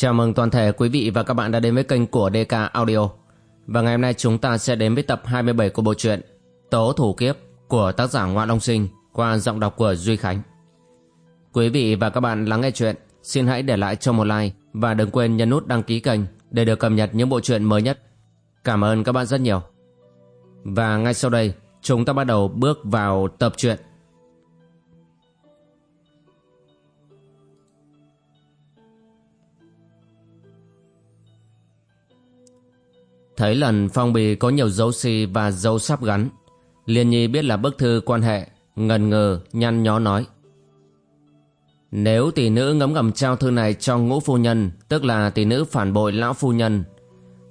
Chào mừng toàn thể quý vị và các bạn đã đến với kênh của DK Audio. Và ngày hôm nay chúng ta sẽ đến với tập 27 của bộ truyện Tố Thủ Kiếp của tác giả Ngoạn Long Sinh qua giọng đọc của Duy Khánh. Quý vị và các bạn lắng nghe chuyện, xin hãy để lại cho một like và đừng quên nhấn nút đăng ký kênh để được cập nhật những bộ truyện mới nhất. Cảm ơn các bạn rất nhiều. Và ngay sau đây, chúng ta bắt đầu bước vào tập truyện. Thấy lần phong bì có nhiều dấu si và dấu sắp gắn, Liên Nhi biết là bức thư quan hệ, Ngần ngừ, nhăn nhó nói. Nếu tỷ nữ ngấm ngầm trao thư này cho ngũ phu nhân, Tức là tỷ nữ phản bội lão phu nhân,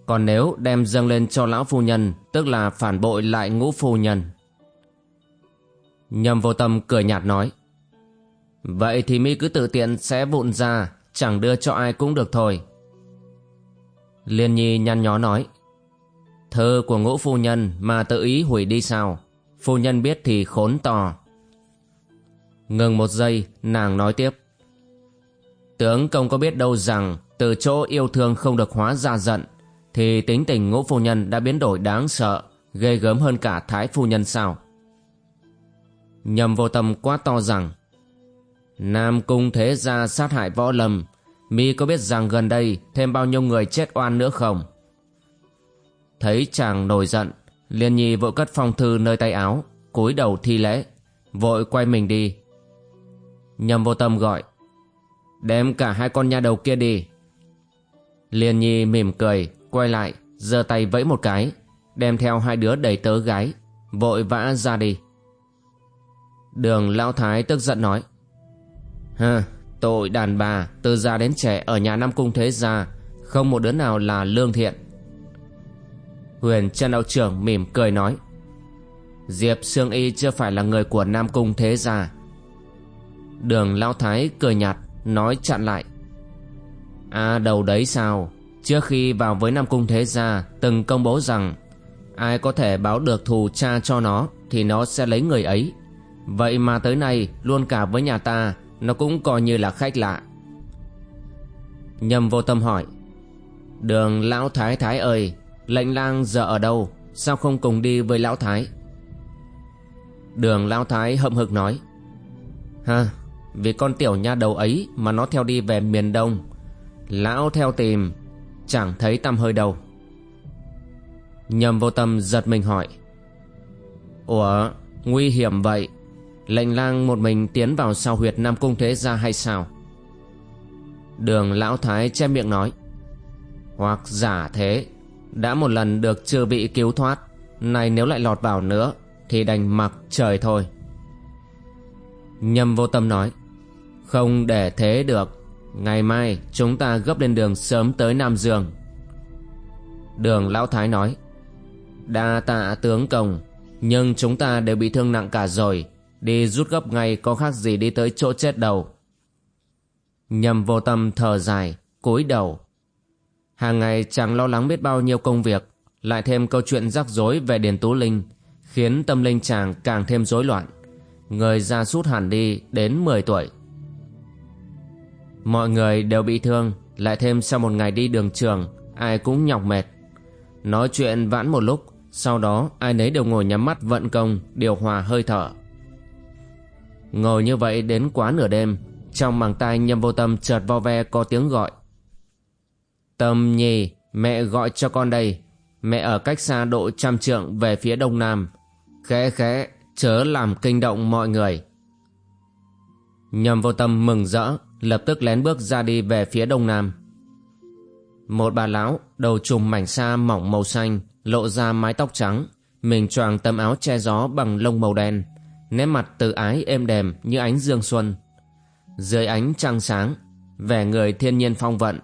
Còn nếu đem dâng lên cho lão phu nhân, Tức là phản bội lại ngũ phu nhân. Nhầm vô tâm cười nhạt nói. Vậy thì mi cứ tự tiện sẽ vụn ra, Chẳng đưa cho ai cũng được thôi. Liên Nhi nhăn nhó nói. Thơ của ngũ phu nhân mà tự ý hủy đi sao? Phu nhân biết thì khốn to Ngừng một giây, nàng nói tiếp. Tướng công có biết đâu rằng Từ chỗ yêu thương không được hóa ra giận, Thì tính tình ngũ phu nhân đã biến đổi đáng sợ, Ghê gớm hơn cả thái phu nhân sao? Nhầm vô tâm quá to rằng, Nam cung thế gia sát hại võ lâm, mi có biết rằng gần đây thêm bao nhiêu người chết oan nữa không? Thấy chàng nổi giận, Liên Nhi vội cất phong thư nơi tay áo, cúi đầu thi lễ, Vội quay mình đi. Nhầm vô tâm gọi, Đem cả hai con nha đầu kia đi. Liên Nhi mỉm cười, Quay lại, giơ tay vẫy một cái, Đem theo hai đứa đầy tớ gái, Vội vã ra đi. Đường Lão Thái tức giận nói Hơ Tội đàn bà, từ già đến trẻ Ở nhà Nam Cung Thế Gia, Không một đứa nào là lương thiện. Huyền Trân đạo trưởng mỉm cười nói. Diệp Sương Y chưa phải là người của Nam Cung thế gia. Đường Lão Thái cười nhạt, Nói chặn lại. À đầu đấy sao? Trước khi vào với Nam Cung thế gia, Từng công bố rằng Ai có thể báo được thù cha cho nó Thì nó sẽ lấy người ấy. Vậy mà tới nay, luôn cả với nhà ta, Nó cũng coi như là khách lạ. Nhâm vô tâm hỏi. Đường Lão Thái Thái ơi Lệnh lang giờ ở đâu? Sao không cùng đi với lão thái? Đường lão thái hậm hực nói, Ha, Vì con tiểu nha đầu ấy Mà nó theo đi về miền đông. Lão theo tìm, Chẳng thấy tăm hơi đâu. Nhầm vô tâm giật mình hỏi, Ủa, Nguy hiểm vậy? Lệnh lang một mình tiến vào sau huyệt Nam Cung Thế Gia hay sao? Đường lão thái che miệng nói, Hoặc giả thế đã một lần được chưa bị cứu thoát. Này nếu lại lọt vào nữa, Thì đành mặc trời thôi. Nhâm vô tâm nói, Không để thế được. Ngày mai chúng ta gấp lên đường sớm tới Nam Dương. Đường Lão Thái nói, Đa tạ tướng công, Nhưng chúng ta đều bị thương nặng cả rồi. Đi rút gấp ngay có khác gì đi tới chỗ chết đầu. Nhâm vô tâm thở dài, cúi đầu. Hàng ngày chàng lo lắng biết bao nhiêu công việc, lại thêm câu chuyện rắc rối về Điền Tú Linh, khiến tâm linh chàng càng thêm rối loạn. Người ra sút hẳn đi đến 10 tuổi. Mọi người đều bị thương, lại thêm sau một ngày đi đường trường, ai cũng nhọc mệt. Nói chuyện vãn một lúc, sau đó ai nấy đều ngồi nhắm mắt vận công, điều hòa hơi thở. Ngồi như vậy đến quá nửa đêm, trong màng tai nhâm vô tâm chợt vo ve có tiếng gọi. Tâm nhi, mẹ gọi cho con đây. Mẹ ở cách xa độ trăm trượng về phía đông nam. Khẽ khẽ, chớ làm kinh động mọi người. Nhầm vô tâm mừng rỡ, lập tức lén bước ra đi về phía đông nam. Một bà lão, đầu trùm mảnh sa mỏng màu xanh, lộ ra mái tóc trắng, mình choàng tấm áo che gió bằng lông màu đen, nét mặt từ ái êm đềm như ánh dương xuân. Dưới ánh trăng sáng, vẻ người thiên nhiên phong vận,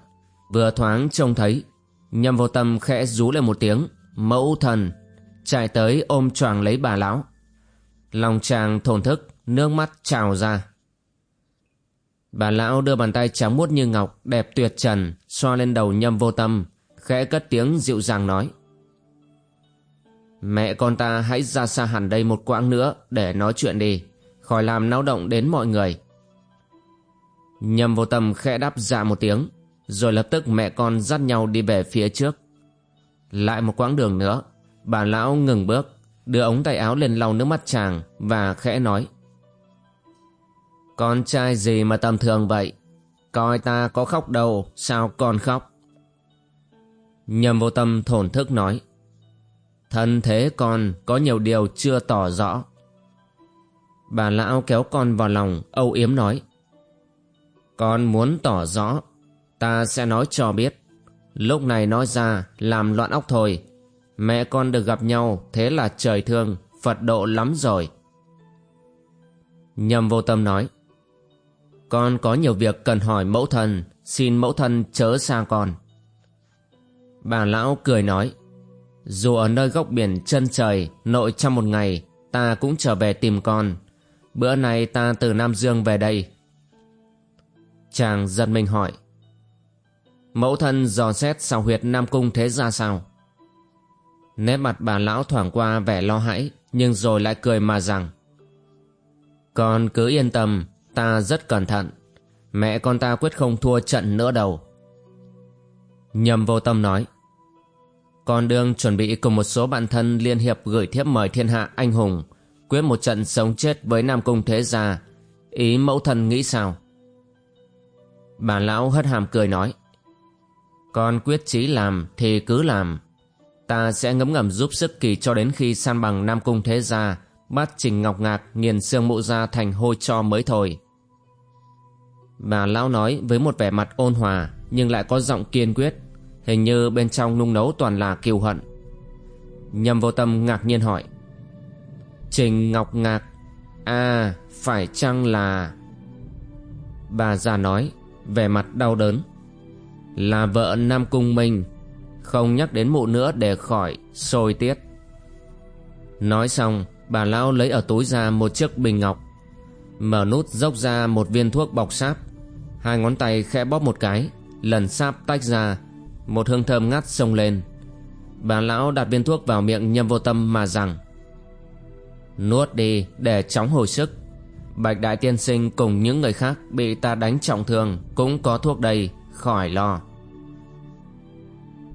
Vừa thoáng trông thấy, Nhâm vô tâm khẽ rú lên một tiếng, Mẫu thần! Chạy tới ôm choàng lấy bà lão. Lòng chàng thổn thức, Nước mắt trào ra. Bà lão đưa bàn tay trắng muốt như ngọc, Đẹp tuyệt trần, Xoa lên đầu nhâm vô tâm, Khẽ cất tiếng dịu dàng nói, Mẹ con ta hãy ra xa hẳn đây một quãng nữa Để nói chuyện đi, Khỏi làm náo động đến mọi người. Nhâm vô tâm khẽ đáp dạ một tiếng. Rồi lập tức mẹ con dắt nhau đi về phía trước. Lại một quãng đường nữa, Bà lão ngừng bước, Đưa ống tay áo lên lau nước mắt chàng Và khẽ nói. Con trai gì mà tầm thường vậy? Coi ta có khóc đâu, Sao con khóc? Nhầm vô tâm thổn thức nói. Thân thế con có nhiều điều chưa tỏ rõ. Bà lão kéo con vào lòng, âu yếm nói. Con muốn tỏ rõ Ta sẽ nói cho biết. Lúc này nói ra, làm loạn óc thôi. Mẹ con được gặp nhau, Thế là trời thương, Phật độ lắm rồi. Nhầm vô tâm nói, Con có nhiều việc cần hỏi mẫu thân, Xin mẫu thân chớ xa con. Bà lão cười nói, Dù ở nơi góc biển chân trời, Nội trong một ngày, Ta cũng trở về tìm con. Bữa nay ta từ Nam Dương về đây. Chàng giật mình hỏi Mẫu thân dò xét xào huyệt Nam Cung thế ra sao? Nét mặt bà lão thoảng qua vẻ lo hãi, Nhưng rồi lại cười mà rằng, Con cứ yên tâm, Ta rất cẩn thận. Mẹ con ta quyết không thua trận nữa đâu. Nhầm vô tâm nói, Con đương chuẩn bị cùng một số bạn thân liên hiệp gửi thiếp mời thiên hạ anh hùng, Quyết một trận sống chết với Nam Cung Thế Gia. Ý mẫu thân nghĩ sao? Bà lão hất hàm cười nói con quyết chí làm, thì cứ làm. Ta sẽ ngấm ngầm giúp sức kỳ cho đến khi san bằng Nam Cung Thế Gia Bắt Trình Ngọc Ngạc, nghiền xương mụ ra thành hôi cho mới thôi. Bà lão nói với một vẻ mặt ôn hòa, Nhưng lại có giọng kiên quyết, Hình như bên trong nung nấu toàn là kiêu hận. Nhầm vô tâm ngạc nhiên hỏi, Trình Ngọc Ngạc À phải chăng là Bà già nói, Vẻ mặt đau đớn. Là vợ Nam Cung Minh Không nhắc đến mụ nữa để khỏi Sôi tiết. Nói xong Bà lão lấy ở túi ra một chiếc bình ngọc Mở nút dốc ra một viên thuốc bọc sáp Hai ngón tay khẽ bóp một cái Lần sáp tách ra Một hương thơm ngát xông lên. Bà lão đặt viên thuốc vào miệng nhâm vô tâm mà rằng Nuốt đi để chóng hồi sức. Bạch Đại Tiên Sinh cùng những người khác bị ta đánh trọng thương cũng có thuốc đây, khỏi lo.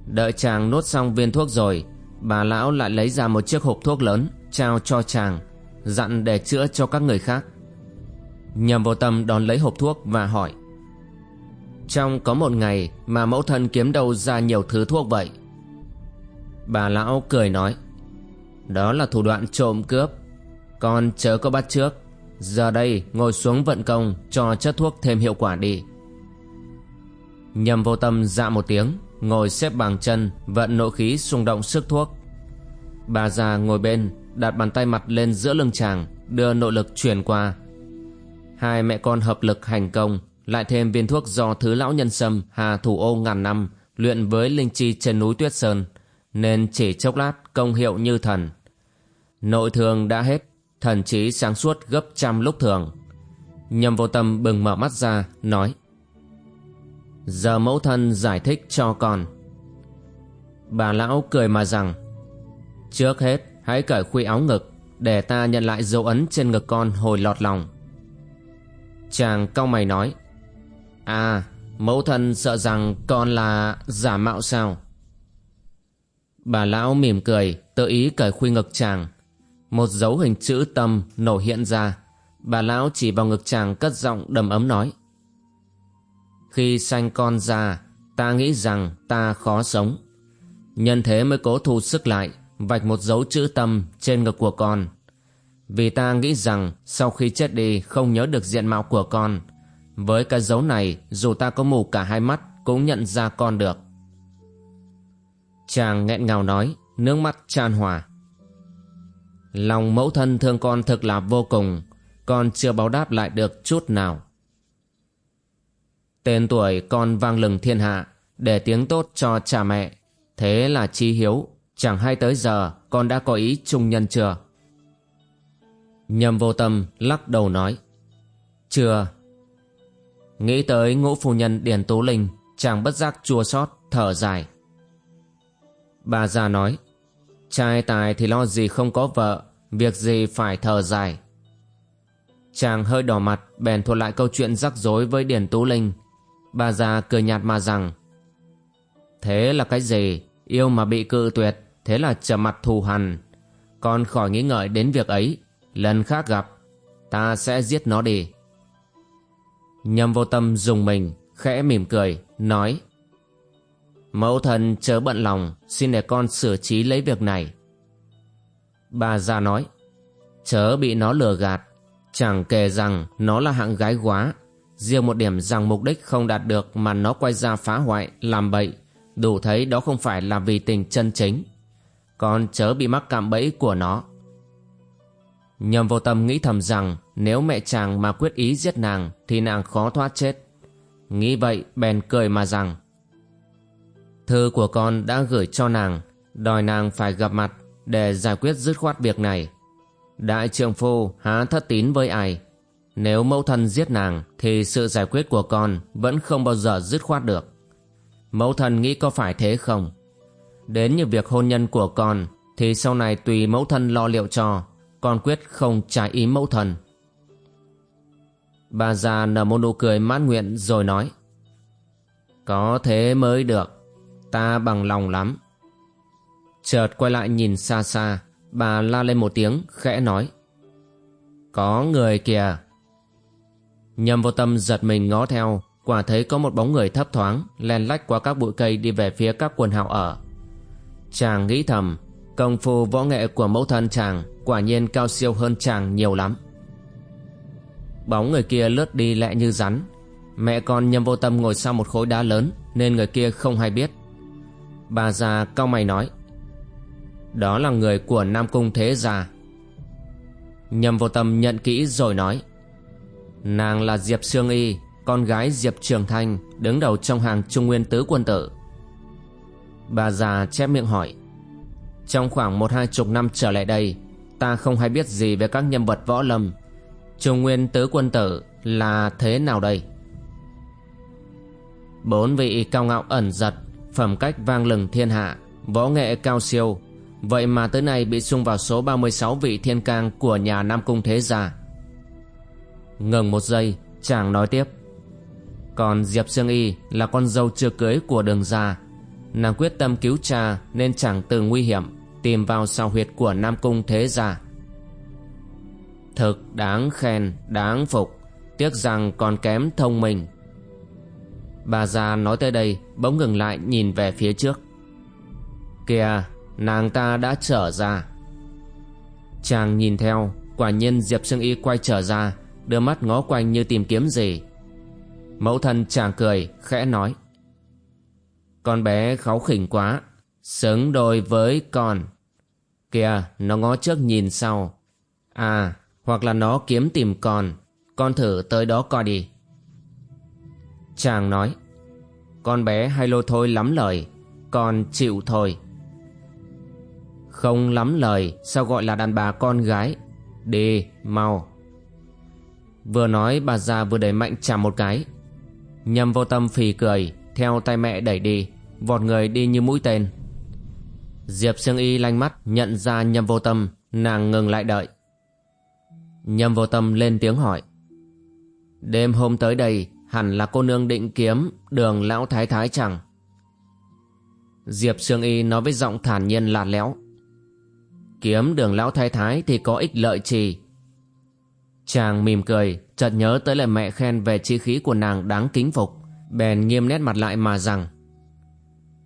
Đợi chàng nuốt xong viên thuốc rồi, bà lão lại lấy ra một chiếc hộp thuốc lớn, trao cho chàng, dặn để chữa cho các người khác. Nhầm vô tâm đón lấy hộp thuốc và hỏi. Trong có một ngày mà mẫu thân kiếm đâu ra nhiều thứ thuốc vậy? Bà lão cười nói. Đó là thủ đoạn trộm cướp con chớ có bắt trước Giờ đây ngồi xuống vận công Cho chất thuốc thêm hiệu quả đi Nhầm vô tâm dạ một tiếng, Ngồi xếp bằng chân, Vận nội khí xung động sức thuốc. Bà già ngồi bên, Đặt bàn tay mặt lên giữa lưng chàng, Đưa nội lực truyền qua. Hai mẹ con hợp lực hành công, Lại thêm viên thuốc do thứ lão nhân sâm, Hà thủ ô ngàn năm, Luyện với linh chi trên núi Tuyết Sơn, Nên chỉ chốc lát công hiệu như thần. Nội thường đã hết, thần trí sáng suốt gấp trăm lúc thường. Nhầm vô tâm bừng mở mắt ra, nói giờ mẫu thân giải thích cho con. Bà lão cười mà rằng, trước hết, hãy cởi khuy áo ngực để ta nhận lại dấu ấn trên ngực con hồi lọt lòng. Chàng cau mày nói à mẫu thân sợ rằng con là giả mạo sao? Bà lão mỉm cười, tự ý cởi khuy ngực chàng. Một dấu hình chữ tâm nổ hiện ra. Bà lão chỉ vào ngực chàng cất giọng đầm ấm nói khi sanh con ra, ta nghĩ rằng ta khó sống. Nhân thế mới cố thu sức lại, vạch một dấu chữ tâm trên ngực của con. Vì ta nghĩ rằng sau khi chết đi không nhớ được diện mạo của con. Với cái dấu này, dù ta có mù cả hai mắt, cũng nhận ra con được. Chàng nghẹn ngào nói, nước mắt tràn hòa. Lòng mẫu thân thương con thực là vô cùng, Con chưa báo đáp lại được chút nào. Tên tuổi con vang lừng thiên hạ, Để tiếng tốt cho cha mẹ. Thế là chi hiếu, Chẳng hay tới giờ, con đã có ý trung nhân chưa? Nhầm vô tâm lắc đầu nói, Chưa. Nghĩ tới ngũ phu nhân Điền Tú Linh, Chàng bất giác chua xót, thở dài. Bà già nói, Trai tài thì lo gì không có vợ, Việc gì phải thở dài. Chàng hơi đỏ mặt, Bèn thuật lại câu chuyện rắc rối với Điền Tú Linh. Bà già cười nhạt mà rằng, Thế là cái gì? Yêu mà bị cự tuyệt, Thế là trở mặt thù hằn. Con khỏi nghĩ ngợi đến việc ấy. Lần khác gặp, Ta sẽ giết nó đi. Nhâm vô tâm dùng mình, Khẽ mỉm cười, Nói, Mẫu thần chớ bận lòng, Xin để con xử trí lấy việc này. Bà già nói, Chớ bị nó lừa gạt, Chẳng kể rằng nó là hạng gái quá. Riêng một điểm rằng mục đích không đạt được Mà nó quay ra phá hoại, làm bậy Đủ thấy đó không phải là vì tình chân chính. Còn chớ bị mắc cạm bẫy của nó. Nhầm vô tâm nghĩ thầm rằng Nếu mẹ chàng mà quyết ý giết nàng Thì nàng khó thoát chết. Nghĩ vậy bèn cười mà rằng Thư của con đã gửi cho nàng Đòi nàng phải gặp mặt Để giải quyết dứt khoát việc này. Đại trượng phu há thất tín với ai? Nếu mẫu thân giết nàng, Thì sự giải quyết của con Vẫn không bao giờ dứt khoát được. Mẫu thân nghĩ có phải thế không? Đến như việc hôn nhân của con, Thì sau này tùy mẫu thân lo liệu cho, Con quyết không trái ý mẫu thân. Bà già nở một nụ cười mãn nguyện rồi nói, Có thế mới được, Ta bằng lòng lắm. Chợt quay lại nhìn xa xa, Bà la lên một tiếng, khẽ nói, Có người kìa Nhâm vô tâm giật mình ngó theo, Quả thấy có một bóng người thấp thoáng, Len lách qua các bụi cây đi về phía các quần hào ở. Chàng nghĩ thầm, Công phu võ nghệ của mẫu thân chàng Quả nhiên cao siêu hơn chàng nhiều lắm. Bóng người kia lướt đi lẹ như rắn. Mẹ con nhâm vô tâm ngồi sau một khối đá lớn, Nên người kia không hay biết. Bà già cao mày nói, đó là người của Nam Cung Thế Gia. Nhâm vô tâm nhận kỹ rồi nói Nàng là Diệp Sương Y, Con gái Diệp Trường Thanh, Đứng đầu trong hàng Trung Nguyên Tứ Quân Tử. Bà già chép miệng hỏi, Trong khoảng một hai chục năm trở lại đây, Ta không hay biết gì về các nhân vật võ lâm. Trung Nguyên Tứ Quân Tử Là thế nào đây? Bốn vị cao ngạo ẩn giật, Phẩm cách vang lừng thiên hạ, Võ nghệ cao siêu. Vậy mà tới nay bị xung vào số 36 vị thiên cang của nhà Nam Cung Thế Gia. Ngừng một giây chàng nói tiếp. Còn Diệp Sương Y là con dâu chưa cưới của đường gia. Nàng quyết tâm cứu cha nên chẳng từ nguy hiểm Tìm vào sao huyệt của Nam Cung Thế Gia. Thực đáng khen, đáng phục. Tiếc rằng còn kém thông minh. Bà già nói tới đây Bỗng ngừng lại nhìn về phía trước. Kìa Nàng ta đã trở ra. Chàng nhìn theo Quả nhiên Diệp Sương Y quay trở ra Đưa mắt ngó quanh như tìm kiếm gì. Mẫu thân chàng cười, Khẽ nói. Con bé kháu khỉnh quá, Xứng đôi với con. Kìa, nó ngó trước nhìn sau. À hoặc là nó kiếm tìm con. Con thử tới đó coi đi. Chàng nói. Con bé hay lôi thôi lắm lời. Con chịu thôi. Không lắm lời, Sao gọi là đàn bà con gái? Đi, mau. Vừa nói bà già vừa đẩy mạnh chạm một cái. Nhâm vô tâm phì cười, Theo tay mẹ đẩy đi, Vọt người đi như mũi tên. Diệp Sương Y lanh mắt Nhận ra nhâm vô tâm, Nàng ngừng lại đợi. Nhâm vô tâm lên tiếng hỏi. Đêm hôm tới đây, Hẳn là cô nương định kiếm Đường lão thái thái chẳng? Diệp Sương Y nói với giọng thản nhiên lạt lẽo. Kiếm đường lão thái thái thì có ích lợi gì Chàng mỉm cười, Chợt nhớ tới lời mẹ khen về chi khí của nàng đáng kính phục. Bèn nghiêm nét mặt lại mà rằng,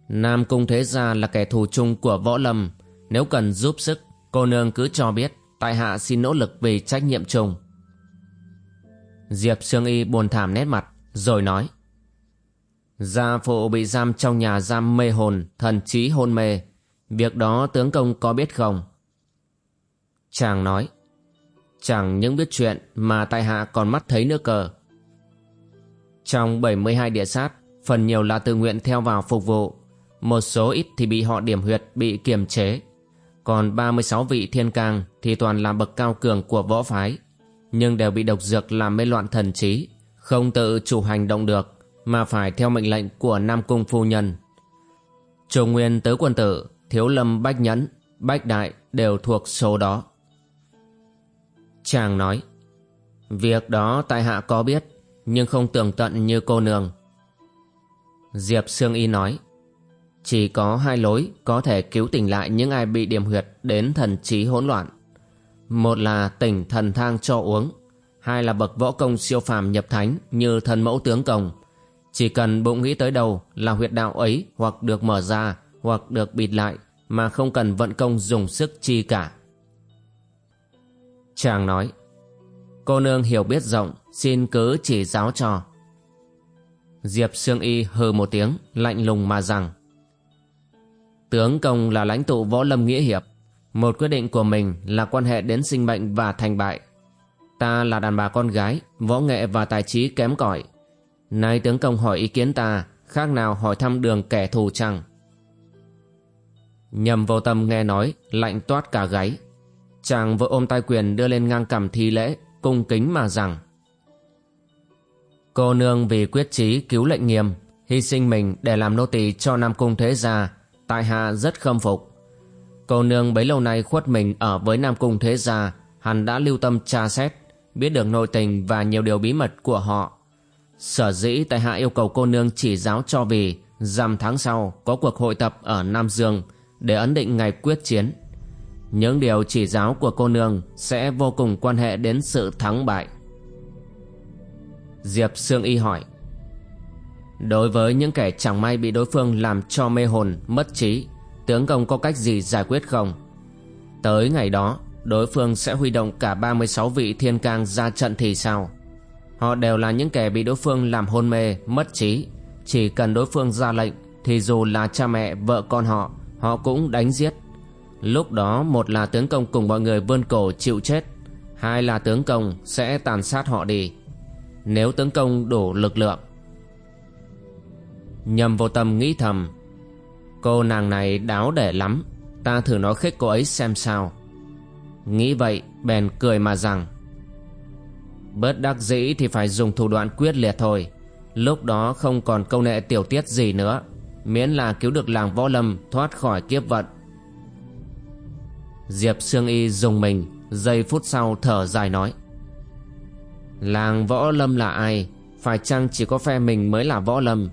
Nam Cung Thế Gia là kẻ thù chung của Võ Lâm. Nếu cần giúp sức, Cô nương cứ cho biết, Tại hạ xin nỗ lực vì trách nhiệm chung. Diệp Sương Y buồn thảm nét mặt, Rồi nói, Gia phụ bị giam trong nhà giam mê hồn, Thần trí hôn mê. Việc đó tướng công có biết không? Chàng nói Chẳng những biết chuyện mà tại hạ còn mắt thấy nữa cờ Trong 72 địa sát, Phần nhiều là tự nguyện theo vào phục vụ, Một số ít thì bị họ điểm huyệt, bị kiềm chế. Còn 36 vị thiên cang Thì toàn là bậc cao cường của võ phái, Nhưng đều bị độc dược làm mê loạn thần trí, Không tự chủ hành động được, Mà phải theo mệnh lệnh của Nam Cung Phu Nhân. Trung Nguyên Tứ Quân Tử, Thiếu Lâm Bách Nhẫn, Bách Đại đều thuộc số đó. Chàng nói, Việc đó tại hạ có biết, Nhưng không tường tận như cô nương. Diệp Sương Y nói, Chỉ có hai lối có thể cứu tỉnh lại những ai bị điểm huyệt đến thần trí hỗn loạn. Một là tỉnh thần thang cho uống, Hai là bậc võ công siêu phàm nhập thánh như thần mẫu tướng công. Chỉ cần bụng nghĩ tới đầu là huyệt đạo ấy hoặc được mở ra hoặc được bịt lại mà không cần vận công dùng sức chi cả. Chàng nói, Cô nương hiểu biết rộng, Xin cứ chỉ giáo cho. Diệp Sương Y hừ một tiếng, Lạnh lùng mà rằng, Tướng công là lãnh tụ võ lâm nghĩa hiệp, Một quyết định của mình Là quan hệ đến sinh mệnh và thành bại. Ta là đàn bà con gái, Võ nghệ và tài trí kém cỏi. Nay tướng công hỏi ý kiến ta, Khác nào hỏi thăm đường kẻ thù chăng? Nhầm vô tâm nghe nói, Lạnh toát cả gáy. Chàng vội ôm tay quyền đưa lên ngang cằm thi lễ, Cung kính mà rằng, Cô nương vì quyết chí cứu lệnh nghiêm, Hy sinh mình để làm nô tỳ cho Nam Cung Thế Gia, Tại hạ rất khâm phục. Cô nương bấy lâu nay khuất mình ở với Nam Cung Thế Gia Hắn đã lưu tâm tra xét, Biết được nội tình và nhiều điều bí mật của họ. Sở dĩ tại hạ yêu cầu cô nương chỉ giáo cho vì, Dằm tháng sau có cuộc hội tập ở Nam Dương Để ấn định ngày quyết chiến những điều chỉ giáo của cô nương sẽ vô cùng quan hệ đến sự thắng bại. Diệp Sương Y hỏi Đối với những kẻ chẳng may bị đối phương làm cho mê hồn, mất trí, tướng công có cách gì giải quyết không? Tới ngày đó, đối phương sẽ huy động cả 36 vị thiên cang ra trận thì sao? Họ đều là những kẻ bị đối phương làm hôn mê, mất trí. Chỉ cần đối phương ra lệnh, thì dù là cha mẹ, vợ con họ, họ cũng đánh giết. Lúc đó, một là tướng công cùng mọi người vươn cổ chịu chết, Hai là tướng công sẽ tàn sát họ đi. Nếu tướng công đủ lực lượng. Nhầm vô tâm nghĩ thầm, Cô nàng này đáo để lắm, Ta thử nói khích cô ấy xem sao. Nghĩ vậy, bèn cười mà rằng, Bớt đắc dĩ thì phải dùng thủ đoạn quyết liệt thôi. Lúc đó không còn câu nệ tiểu tiết gì nữa, Miễn là cứu được làng võ lâm thoát khỏi kiếp vận. Diệp Sương Y dùng mình, Giây phút sau thở dài nói. Làng võ lâm là ai? Phải chăng chỉ có phe mình mới là võ lâm?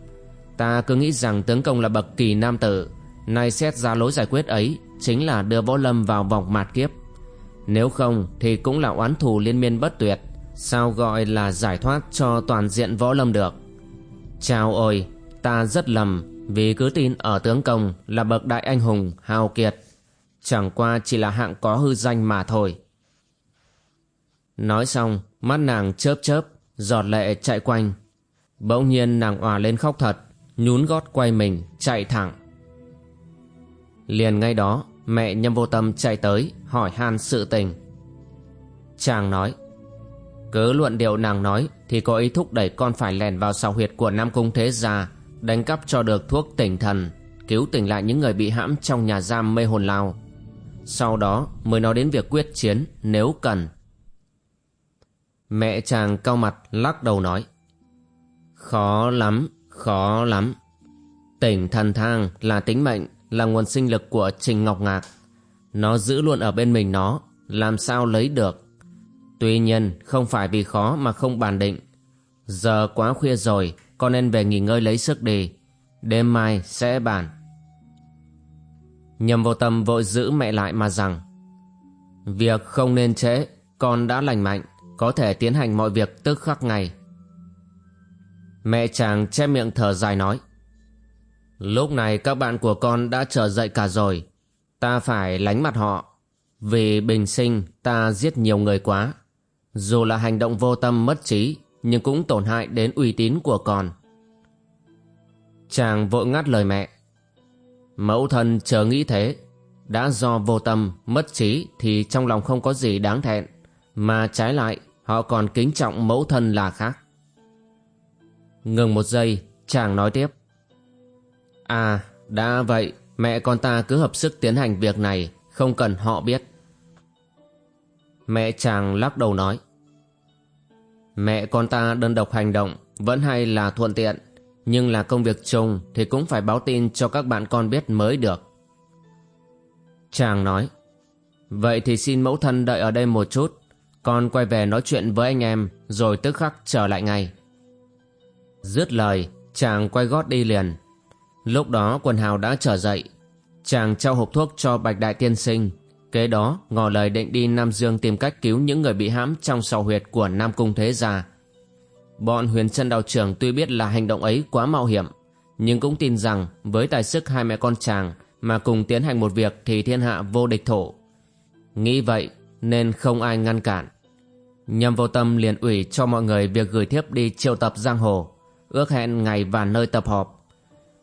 Ta cứ nghĩ rằng tướng công là bậc kỳ nam tử. Nay xét ra lối giải quyết ấy, Chính là đưa võ lâm vào vòng mạt kiếp. Nếu không thì cũng là oán thù liên miên bất tuyệt. Sao gọi là giải thoát cho toàn diện võ lâm được? Chào ôi, Ta rất lầm Vì cứ tin ở tướng công là bậc đại anh hùng hào kiệt. Chẳng qua chỉ là hạng có hư danh mà thôi. Nói xong, Mắt nàng chớp chớp, Giọt lệ chạy quanh. Bỗng nhiên nàng òa lên khóc thật, Nhún gót quay mình, chạy thẳng. Liền ngay đó, Mẹ nhâm vô tâm chạy tới, Hỏi han sự tình. Chàng nói, Cứ luận điệu nàng nói, Thì có ý thúc đẩy con phải lèn vào sào huyệt của Nam Cung Thế Gia, Đánh cắp cho được thuốc tỉnh thần, Cứu tỉnh lại những người bị hãm trong nhà giam mê hồn lao sau đó mới nói đến việc quyết chiến nếu cần. Mẹ chàng cao mặt lắc đầu nói. Khó lắm, khó lắm. Tỉnh thần thang là tính mệnh, là nguồn sinh lực của Trình Ngọc Ngạc. Nó giữ luôn ở bên mình nó, làm sao lấy được. Tuy nhiên không phải vì khó mà không bàn định. Giờ quá khuya rồi, con nên về nghỉ ngơi lấy sức đi. Đêm mai sẽ bàn. Nhầm vô tâm vội giữ mẹ lại mà rằng, Việc không nên trễ, Con đã lành mạnh, Có thể tiến hành mọi việc tức khắc ngày Mẹ chàng che miệng thở dài nói, Lúc này các bạn của con đã trở dậy cả rồi, Ta phải lánh mặt họ. Vì bình sinh, ta giết nhiều người quá. Dù là hành động vô tâm mất trí, Nhưng cũng tổn hại đến uy tín của con. Chàng vội ngắt lời mẹ Mẫu thân chờ nghĩ thế. Đã do vô tâm, mất trí Thì trong lòng không có gì đáng thẹn. Mà trái lại Họ còn kính trọng mẫu thân là khác. Ngừng một giây Chàng nói tiếp. À đã vậy Mẹ con ta cứ hợp sức tiến hành việc này Không cần họ biết. Mẹ chàng lắc đầu nói. Mẹ con ta đơn độc hành động Vẫn hay là thuận tiện nhưng là công việc chung thì cũng phải báo tin cho các bạn con biết mới được. Chàng nói, vậy thì xin mẫu thân đợi ở đây một chút, con quay về nói chuyện với anh em rồi tức khắc trở lại ngay. Dứt lời, Chàng quay gót đi liền Lúc đó quần hào đã trở dậy Chàng trao hộp thuốc cho Bạch Đại Tiên Sinh Kế đó ngỏ lời định đi Nam Dương tìm cách cứu những người bị hãm trong sầu huyệt của Nam Cung Thế Gia. Bọn huyền chân đạo trưởng tuy biết là hành động ấy quá mạo hiểm, nhưng cũng tin rằng với tài sức hai mẹ con chàng mà cùng tiến hành một việc thì thiên hạ vô địch thổ. Nghĩ vậy nên không ai ngăn cản. Nhâm vô tâm liền ủy cho mọi người việc gửi thiếp đi triệu tập giang hồ, ước hẹn ngày và nơi tập họp.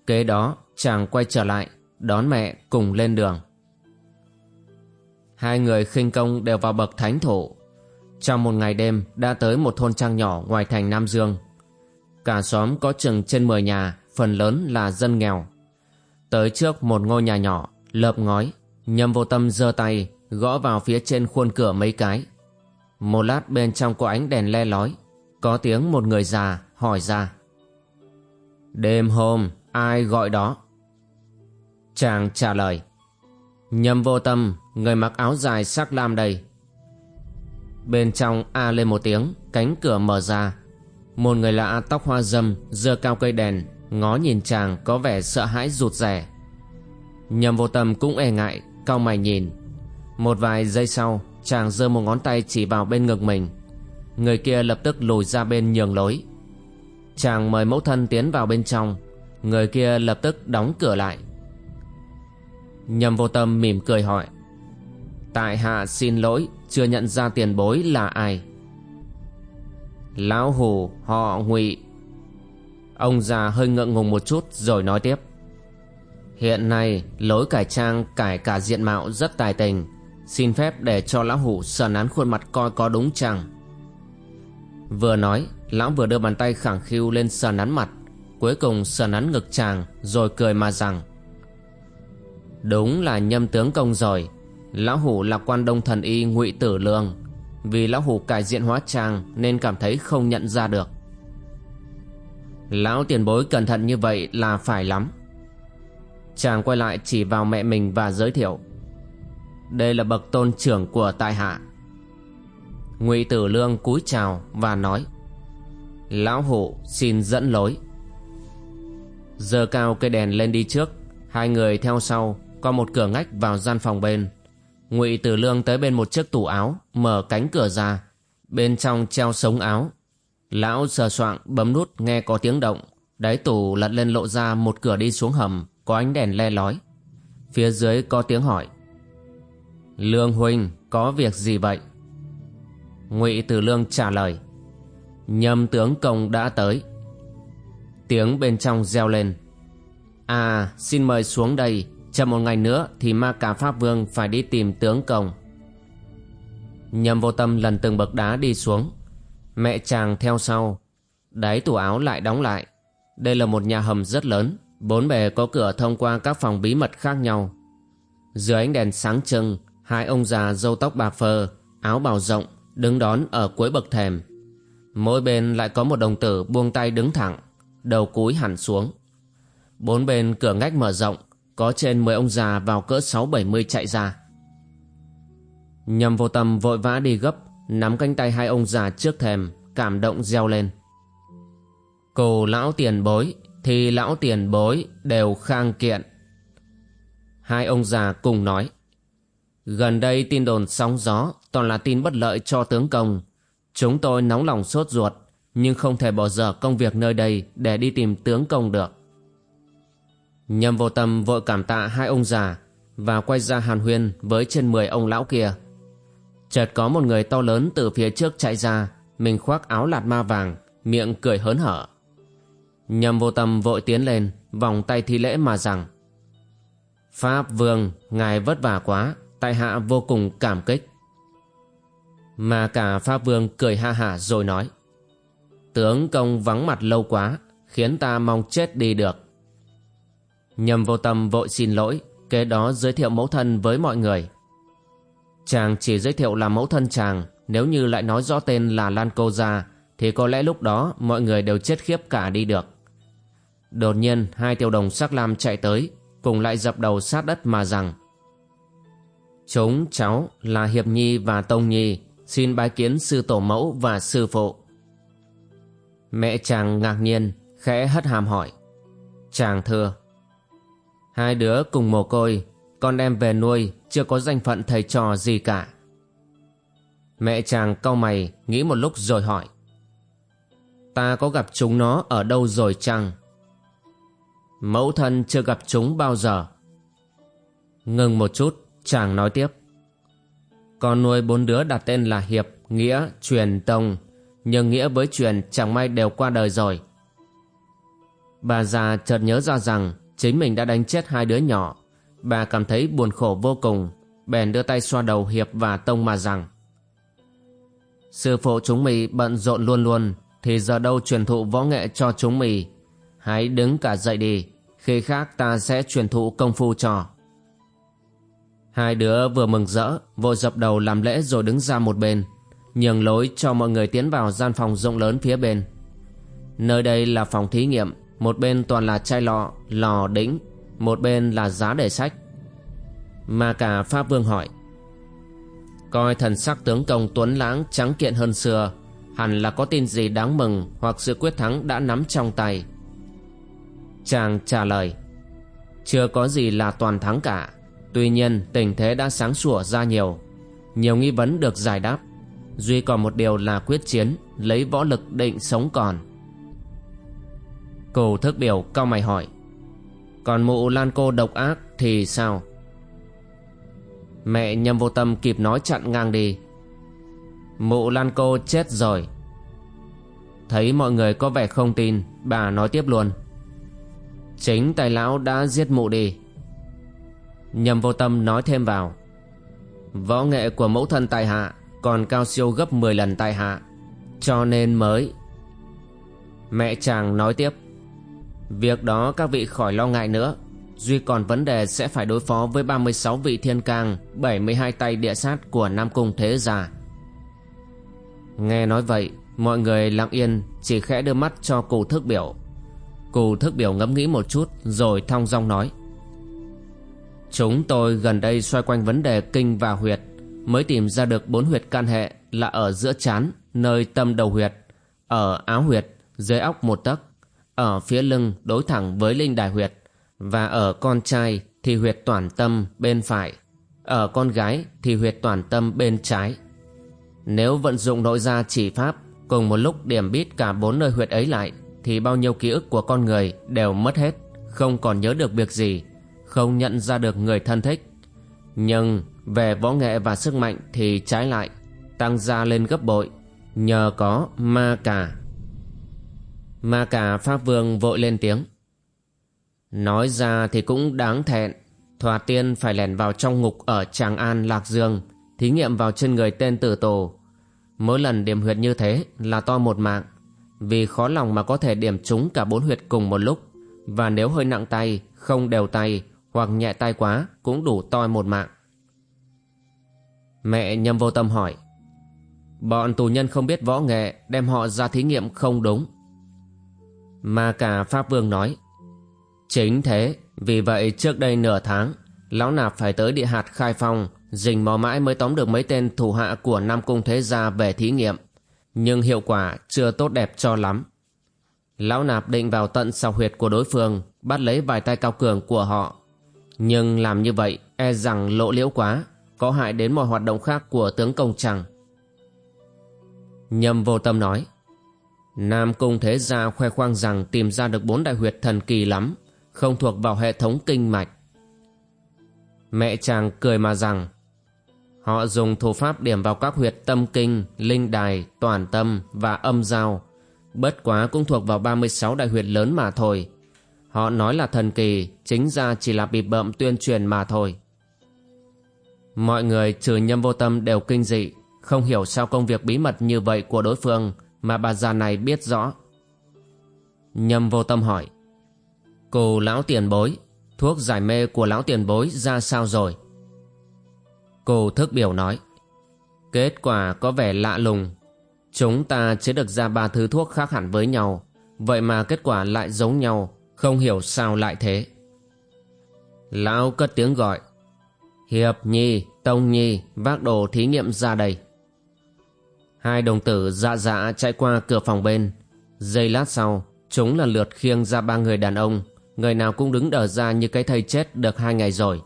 Kế đó chàng quay trở lại, đón mẹ cùng lên đường. Hai người khinh công đều vào bậc thánh thổ. Trong một ngày đêm đã tới một thôn trang nhỏ ngoài thành Nam Dương. Cả xóm có chừng trên 10 nhà, phần lớn là dân nghèo. Tới trước một ngôi nhà nhỏ, lợp ngói, nhâm vô tâm giơ tay, gõ vào phía trên khuôn cửa mấy cái. Một lát bên trong có ánh đèn le lói, có tiếng một người già hỏi ra. Đêm hôm, ai gọi đó? Chàng trả lời. Nhâm vô tâm, người mặc áo dài sắc lam đây. Bên trong a lên một tiếng, cánh cửa mở ra. Một người lạ tóc hoa dâm, dơ cao cây đèn, ngó nhìn chàng có vẻ sợ hãi rụt rè. nhầm vô tâm cũng e ngại, cau mày nhìn. Một vài giây sau, chàng giơ một ngón tay chỉ vào bên ngực mình. Người kia lập tức lùi ra bên nhường lối. Chàng mời mẫu thân tiến vào bên trong, người kia lập tức đóng cửa lại. nhầm vô tâm mỉm cười hỏi Tại hạ xin lỗi chưa nhận ra tiền bối là ai. Lão hù, họ ngụy. Ông già hơi ngượng ngùng một chút Rồi nói tiếp. Hiện nay, lối cải trang, Cải cả diện mạo rất tài tình. Xin phép để cho lão hủ sờ nắn khuôn mặt coi có đúng chăng? Vừa nói, Lão vừa đưa bàn tay khẳng khiu lên sờ nắn mặt, Cuối cùng sờ nắn ngực chàng Rồi cười mà rằng, Đúng là nhâm tướng công rồi Lão Hủ là quan đông thần y ngụy Tử Lương. Vì Lão Hủ cải diện hóa trang Nên cảm thấy không nhận ra được. Lão tiền bối cẩn thận như vậy là phải lắm. Chàng quay lại chỉ vào mẹ mình và giới thiệu. Đây là bậc tôn trưởng của tại hạ. Ngụy Tử Lương cúi chào và nói, Lão Hủ xin dẫn lối. Giờ cao cây đèn lên đi trước, Hai người theo sau qua một cửa ngách vào gian phòng bên ngụy tử lương tới bên một chiếc tủ áo, mở cánh cửa ra. Bên trong treo sống áo. Lão sờ soạng, bấm nút, nghe có tiếng động. Đáy tủ lật lên lộ ra một cửa đi xuống hầm, có ánh đèn le lói. Phía dưới có tiếng hỏi. Lương huynh có việc gì vậy? Ngụy tử lương trả lời. Nhâm tướng công đã tới. Tiếng bên trong reo lên. À xin mời xuống đây. Chậm một ngày nữa thì ma cà Pháp Vương phải đi tìm tướng công. Nhầm vô tâm lần từng bậc đá đi xuống. Mẹ chàng theo sau. Đáy tủ áo lại đóng lại. Đây là một nhà hầm rất lớn. Bốn bề có cửa thông qua các phòng bí mật khác nhau. Dưới ánh đèn sáng trưng, hai ông già râu tóc bạc phơ, áo bào rộng, đứng đón ở cuối bậc thềm. Mỗi bên lại có một đồng tử buông tay đứng thẳng, đầu cúi hẳn xuống. Bốn bên cửa ngách mở rộng, có trên 10 ông già vào cỡ 6-70 chạy ra. Nhầm vô tâm vội vã đi gấp, nắm cánh tay hai ông già trước thềm, cảm động reo lên. Cổ lão tiền bối, thì lão tiền bối đều khang kiện. Hai ông già cùng nói. Gần đây tin đồn sóng gió toàn là tin bất lợi cho tướng công. Chúng tôi nóng lòng sốt ruột, nhưng không thể bỏ dở công việc nơi đây để đi tìm tướng công được. Nhâm vô tâm vội cảm tạ hai ông già và quay ra hàn huyên với trên 10 ông lão kia. Chợt có một người to lớn từ phía trước chạy ra, mình khoác áo lạt ma vàng, miệng cười hớn hở. Nhâm vô tâm vội tiến lên, vòng tay thi lễ mà rằng Pháp vương, ngài vất vả quá, tại hạ vô cùng cảm kích. Mà cả Pháp vương cười ha hả rồi nói Tướng công vắng mặt lâu quá, khiến ta mong chết đi được. Nhầm vô tâm vội xin lỗi, kế đó giới thiệu mẫu thân với mọi người. Chàng chỉ giới thiệu là mẫu thân chàng, nếu như lại nói rõ tên là Lan Cô Gia, thì có lẽ lúc đó mọi người đều chết khiếp cả đi được. Đột nhiên hai tiểu đồng sắc lam chạy tới, cùng lại dập đầu sát đất mà rằng Chúng cháu là Hiệp Nhi và Tông Nhi, xin bái kiến sư tổ mẫu và sư phụ. Mẹ chàng ngạc nhiên, khẽ hất hàm hỏi. Chàng thưa. Hai đứa cùng mồ côi, con đem về nuôi, chưa có danh phận thầy trò gì cả. Mẹ chàng cau mày, nghĩ một lúc rồi hỏi. Ta có gặp chúng nó ở đâu rồi chăng? Mẫu thân chưa gặp chúng bao giờ. Ngừng một chút, chàng nói tiếp. Con nuôi bốn đứa đặt tên là Hiệp, Nghĩa, Truyền, Tông, nhưng Nghĩa với Truyền chẳng may đều qua đời rồi. Bà già chợt nhớ ra rằng chính mình đã đánh chết hai đứa nhỏ. Bà cảm thấy buồn khổ vô cùng, bèn đưa tay xoa đầu Hiệp và Tông mà rằng Sư phụ chúng mì bận rộn luôn luôn, thì giờ đâu truyền thụ võ nghệ cho chúng mì. Hãy đứng cả dậy đi, khi khác ta sẽ truyền thụ công phu cho. Hai đứa vừa mừng rỡ, vội dập đầu làm lễ rồi đứng ra một bên, nhường lối cho mọi người tiến vào gian phòng rộng lớn phía bên. Nơi đây là phòng thí nghiệm, một bên toàn là chai lọ, lò đĩnh, một bên là giá để sách. Mà cả Pháp Vương hỏi, coi thần sắc tướng công tuấn lãng trắng kiện hơn xưa, hẳn là có tin gì đáng mừng hoặc sự quyết thắng đã nắm trong tay. Chàng trả lời, chưa có gì là toàn thắng cả Tuy nhiên tình thế đã sáng sủa ra nhiều Nhiều nghi vấn được giải đáp Duy còn một điều là quyết chiến Lấy võ lực định sống còn Cổ thức biểu cao mày hỏi. Còn mụ Lan cô độc ác thì sao? Mẹ nhầm vô tâm kịp nói chặn ngang đi. Mụ Lan cô chết rồi. Thấy mọi người có vẻ không tin, Bà nói tiếp luôn. Chính tài lão đã giết mụ đi. Nhầm vô tâm nói thêm vào. Võ nghệ của mẫu thân tài hạ Còn cao siêu gấp 10 lần tài hạ, Cho nên mới. Mẹ chàng nói tiếp. Việc đó các vị khỏi lo ngại nữa. Duy còn vấn đề sẽ phải đối phó với 36 vị thiên cang 72 tay địa sát của Nam Cung Thế Gia. Nghe nói vậy Mọi người lặng yên Chỉ khẽ đưa mắt cho cụ thức biểu. Cụ thức biểu ngẫm nghĩ một chút Rồi thong dong nói. Chúng tôi gần đây xoay quanh vấn đề kinh và huyệt. Mới tìm ra được bốn huyệt can hệ là ở giữa chán, nơi tâm đầu huyệt, ở áo huyệt, dưới óc một tấc, ở phía lưng đối thẳng với linh đài huyệt và ở con trai thì huyệt toàn tâm bên phải, ở con gái thì huyệt toàn tâm bên trái. Nếu vận dụng nội gia chỉ pháp cùng một lúc điểm bít cả bốn nơi huyệt ấy lại thì bao nhiêu ký ức của con người đều mất hết, không còn nhớ được việc gì không nhận ra được người thân thích. Nhưng về võ nghệ và sức mạnh thì trái lại, tăng gia lên gấp bội, nhờ có ma cả. Ma cả Pháp Vương vội lên tiếng. Nói ra thì cũng đáng thẹn, Thòa tiên phải lẻn vào trong ngục ở Tràng An Lạc Dương, thí nghiệm vào chân người tên tử tổ. Mỗi lần điểm huyệt như thế là to một mạng, vì khó lòng mà có thể điểm trúng cả bốn huyệt cùng một lúc, và nếu hơi nặng tay, không đều tay hoặc nhẹ tay quá cũng đủ toi một mạng. Mẹ nhâm vô tâm hỏi Bọn tù nhân không biết võ nghệ đem họ ra thí nghiệm không đúng. Mà cả Pháp Vương nói Chính thế, vì vậy trước đây nửa tháng Lão Nạp phải tới địa hạt khai phong Rình mò mãi mới tóm được mấy tên thủ hạ của Nam Cung Thế Gia về thí nghiệm. Nhưng hiệu quả chưa tốt đẹp cho lắm. Lão Nạp định vào tận sau huyệt của đối phương Bắt lấy vài tay cao cường của họ. Nhưng làm như vậy e rằng lộ liễu quá, có hại đến mọi hoạt động khác của tướng công chẳng. Nhâm vô tâm nói, Nam Cung Thế Gia khoe khoang rằng tìm ra được bốn đại huyệt thần kỳ lắm, không thuộc vào hệ thống kinh mạch. Mẹ chàng cười mà rằng, họ dùng thủ pháp điểm vào các huyệt tâm kinh, linh đài, toàn tâm và âm giao, bất quá cũng thuộc vào 36 đại huyệt lớn mà thôi Họ nói là thần kỳ, chính ra chỉ là bị bợm tuyên truyền mà thôi. Mọi người trừ nhâm vô tâm đều kinh dị, không hiểu sao công việc bí mật như vậy của đối phương mà bà già này biết rõ. Nhâm vô tâm hỏi, Cô lão tiền bối, thuốc giải mê của lão tiền bối ra sao rồi? Cô thức biểu nói, Kết quả có vẻ lạ lùng. Chúng ta chế được ra ba thứ thuốc khác hẳn với nhau, vậy mà kết quả lại giống nhau, không hiểu sao lại thế Lão cất tiếng gọi Hiệp Nhi, Tông Nhi vác đồ thí nghiệm ra đây Hai đồng tử dạ dạ chạy qua cửa phòng bên. Giây lát sau, Chúng lần lượt khiêng ra ba người đàn ông. Người nào cũng đứng đờ ra như cái thây chết được hai ngày rồi.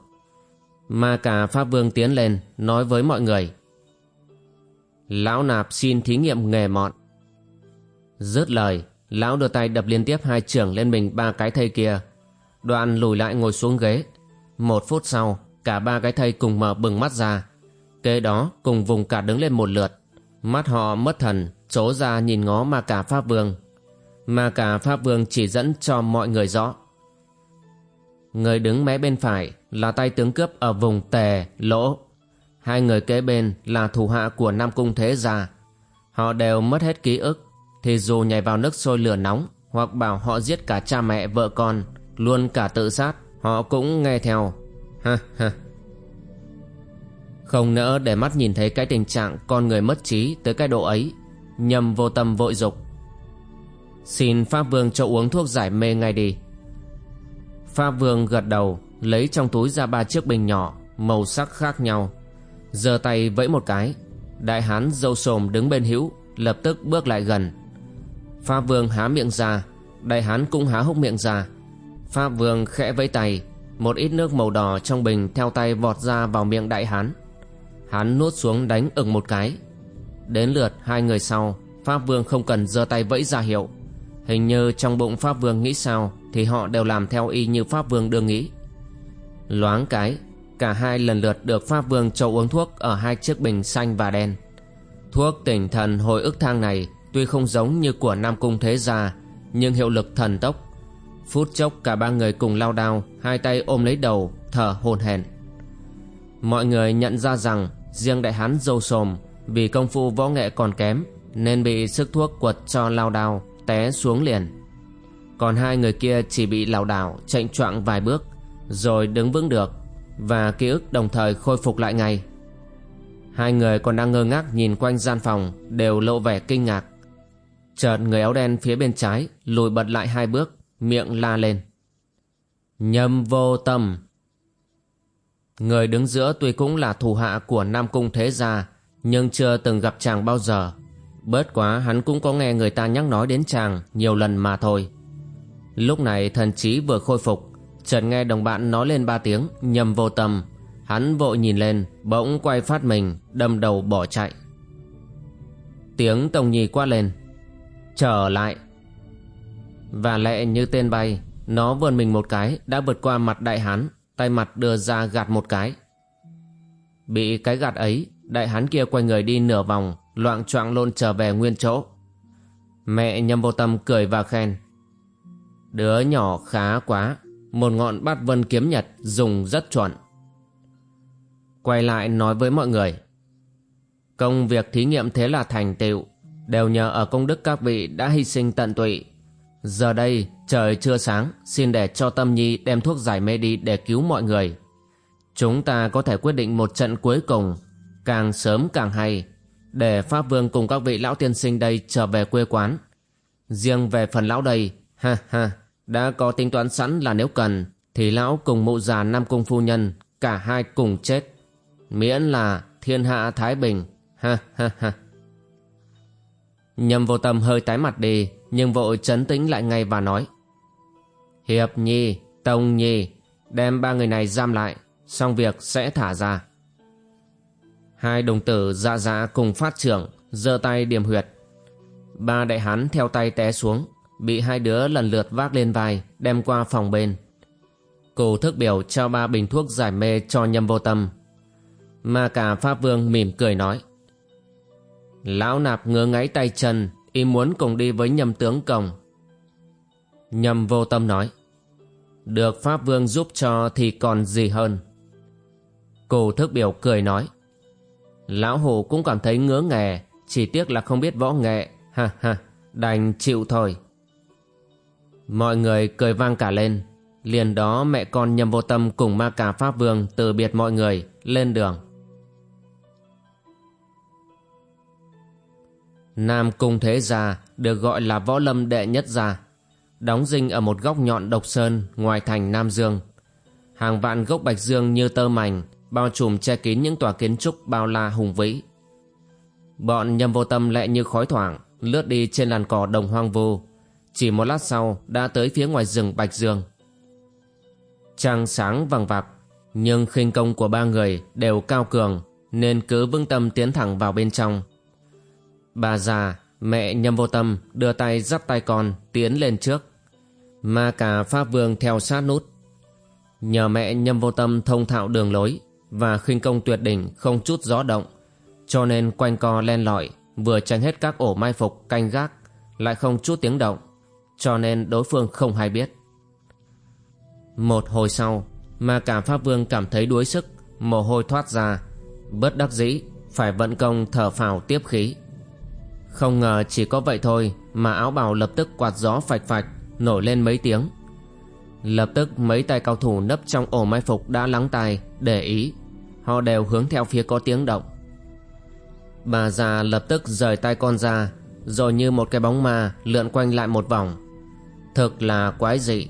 Ma cả Pháp Vương tiến lên, Nói với mọi người. Lão nạp xin thí nghiệm nghề mọn Dứt lời, Lão đưa tay đập liên tiếp hai trưởng lên mình ba cái thây kia. Đoạn lùi lại ngồi xuống ghế. Một phút sau, Cả ba cái thây cùng mở bừng mắt ra. Kế đó, cùng vùng cả đứng lên một lượt. Mắt họ mất thần trố ra nhìn ngó ma cả Pháp Vương. Ma cả Pháp Vương chỉ dẫn cho mọi người rõ. Người đứng mé bên phải Là tay tướng cướp ở vùng tề, lỗ. Hai người kế bên là thủ hạ của Nam Cung Thế Gia. Họ đều mất hết ký ức Thì dù nhảy vào nước sôi lửa nóng Hoặc bảo họ giết cả cha mẹ vợ con Luôn cả tự sát Họ cũng nghe theo. Ha ha. Không nỡ để mắt nhìn thấy cái tình trạng Con người mất trí tới cái độ ấy, Nhầm vô tâm vội dục. Xin Pháp Vương cho uống thuốc giải mê ngay đi. Pháp Vương gật đầu, Lấy trong túi ra ba chiếc bình nhỏ, Màu sắc khác nhau. Giơ tay vẫy một cái, Đại hán dâu sồm đứng bên hữu, Lập tức bước lại gần. Pháp Vương há miệng ra, Đại hán cũng há hốc miệng ra. Pháp Vương khẽ vẫy tay, Một ít nước màu đỏ trong bình Theo tay vọt ra vào miệng đại hán. Hắn nuốt xuống đánh ửng một cái. Đến lượt hai người sau, Pháp Vương không cần giơ tay vẫy ra hiệu. Hình như trong bụng Pháp Vương nghĩ sao Thì họ đều làm theo y như Pháp Vương đương nghĩ. Loáng cái, Cả hai lần lượt được Pháp Vương cho uống thuốc Ở hai chiếc bình xanh và đen. Thuốc tỉnh thần hồi ức thang này Tuy không giống như của Nam Cung Thế Gia, Nhưng hiệu lực thần tốc. Phút chốc cả ba người cùng lao đao, Hai tay ôm lấy đầu, Thở hồn hển. Mọi người nhận ra rằng Riêng đại hán dâu sồm, Vì công phu võ nghệ còn kém, Nên bị sức thuốc quật cho lao đao, Té xuống liền. Còn hai người kia chỉ bị lảo đảo Chạy choạng vài bước, Rồi đứng vững được, Và ký ức đồng thời khôi phục lại ngay. Hai người còn đang ngơ ngác nhìn quanh gian phòng, Đều lộ vẻ kinh ngạc. Chợt người áo đen phía bên trái Lùi bật lại hai bước, Miệng la lên. Nhâm vô tâm. Người đứng giữa tuy cũng là thủ hạ của Nam Cung Thế Gia, Nhưng chưa từng gặp chàng bao giờ. Bớt quá, hắn cũng có nghe người ta nhắc nói đến chàng nhiều lần mà thôi. Lúc này thần trí vừa khôi phục trần nghe đồng bạn nói lên ba tiếng, nhầm vô tâm. Hắn vội nhìn lên, Bỗng quay phát mình, Đâm đầu bỏ chạy. Tiếng tổng nhì quát lên, Trở lại. Và lẽ như tên bay, Nó vươn mình một cái, Đã vượt qua mặt đại hán. Tay mặt đưa ra gạt một cái. Bị cái gạt ấy, Đại hán kia quay người đi nửa vòng, Loạn choạng lộn trở về nguyên chỗ. Mẹ nhâm vô tâm cười và khen. Đứa nhỏ khá quá, Một ngọn bát vân kiếm nhật Dùng rất chuẩn. Quay lại nói với mọi người. Công việc thí nghiệm thế là thành tựu, Đều nhờ ở công đức các vị đã hy sinh tận tụy. Giờ đây trời chưa sáng, Xin để cho Tâm Nhi đem thuốc giải mê đi để cứu mọi người. Chúng ta có thể quyết định một trận cuối cùng, Càng sớm càng hay. Để Pháp Vương cùng các vị lão tiên sinh đây trở về quê quán. Riêng về phần lão đây, Ha ha, Đã có tính toán sẵn là nếu cần, Thì lão cùng mụ già Nam Cung Phu Nhân Cả hai cùng chết. Miễn là thiên hạ Thái Bình, Ha ha ha. Nhầm vô tâm hơi tái mặt đi, Nhưng vội chấn tĩnh lại ngay và nói. Hiệp Nhi, Tông Nhi Đem ba người này giam lại Xong việc sẽ thả ra. Hai đồng tử dạ dạ cùng phát trưởng giơ tay điểm huyệt. Ba đại hán theo tay té xuống Bị hai đứa lần lượt vác lên vai Đem qua phòng bên. Cổ thức biểu trao ba bình thuốc giải mê cho nhâm vô tâm. Mà cả Pháp Vương mỉm cười nói Lão nạp ngứa ngáy tay chân Y muốn cùng đi với nhâm tướng công. Nhâm vô tâm nói được Pháp Vương giúp cho thì còn gì hơn? Cổ thức biểu cười nói. Lão Hủ cũng cảm thấy ngứa nghề Chỉ tiếc là không biết võ nghệ. Ha ha, Đành chịu thôi. Mọi người cười vang cả lên. Liền đó mẹ con nhâm vô tâm cùng ma cả Pháp Vương từ biệt mọi người, lên đường. Nam Cung Thế Gia được gọi là võ lâm đệ nhất gia. Đóng dinh ở một góc nhọn độc sơn ngoài thành Nam Dương Hàng vạn gốc bạch dương như tơ mảnh bao trùm che kín những tòa kiến trúc bao la hùng vĩ bọn nhâm vô tâm lẹ như khói thoảng lướt đi trên làn cỏ đồng hoang vu chỉ một lát sau đã tới phía ngoài rừng Bạch Dương. Trăng sáng vàng vạc, nhưng khinh công của ba người đều cao cường nên cứ vững tâm tiến thẳng vào bên trong. Bà già, mẹ nhâm vô tâm đưa tay dắt tay con tiến lên trước. Ma cả Pháp Vương theo sát nút. Nhờ mẹ nhâm vô tâm thông thạo đường lối và khinh công tuyệt đỉnh không chút gió động, cho nên quanh co len lỏi, vừa tránh hết các ổ mai phục canh gác, lại không chút tiếng động, cho nên đối phương không hay biết một hồi sau, mà cả pháp vương cảm thấy đuối sức, mồ hôi thoát ra, bất đắc dĩ, phải vận công thở phào tiếp khí không ngờ chỉ có vậy thôi mà áo bào lập tức quạt gió phạch phạch nổi lên mấy tiếng. Lập tức mấy tay cao thủ nấp trong ổ mai phục đã lắng tai, để ý. Họ đều hướng theo phía có tiếng động. Bà già lập tức rời tay con ra, rồi như một cái bóng ma lượn quanh lại một vòng. Thực là quái dị,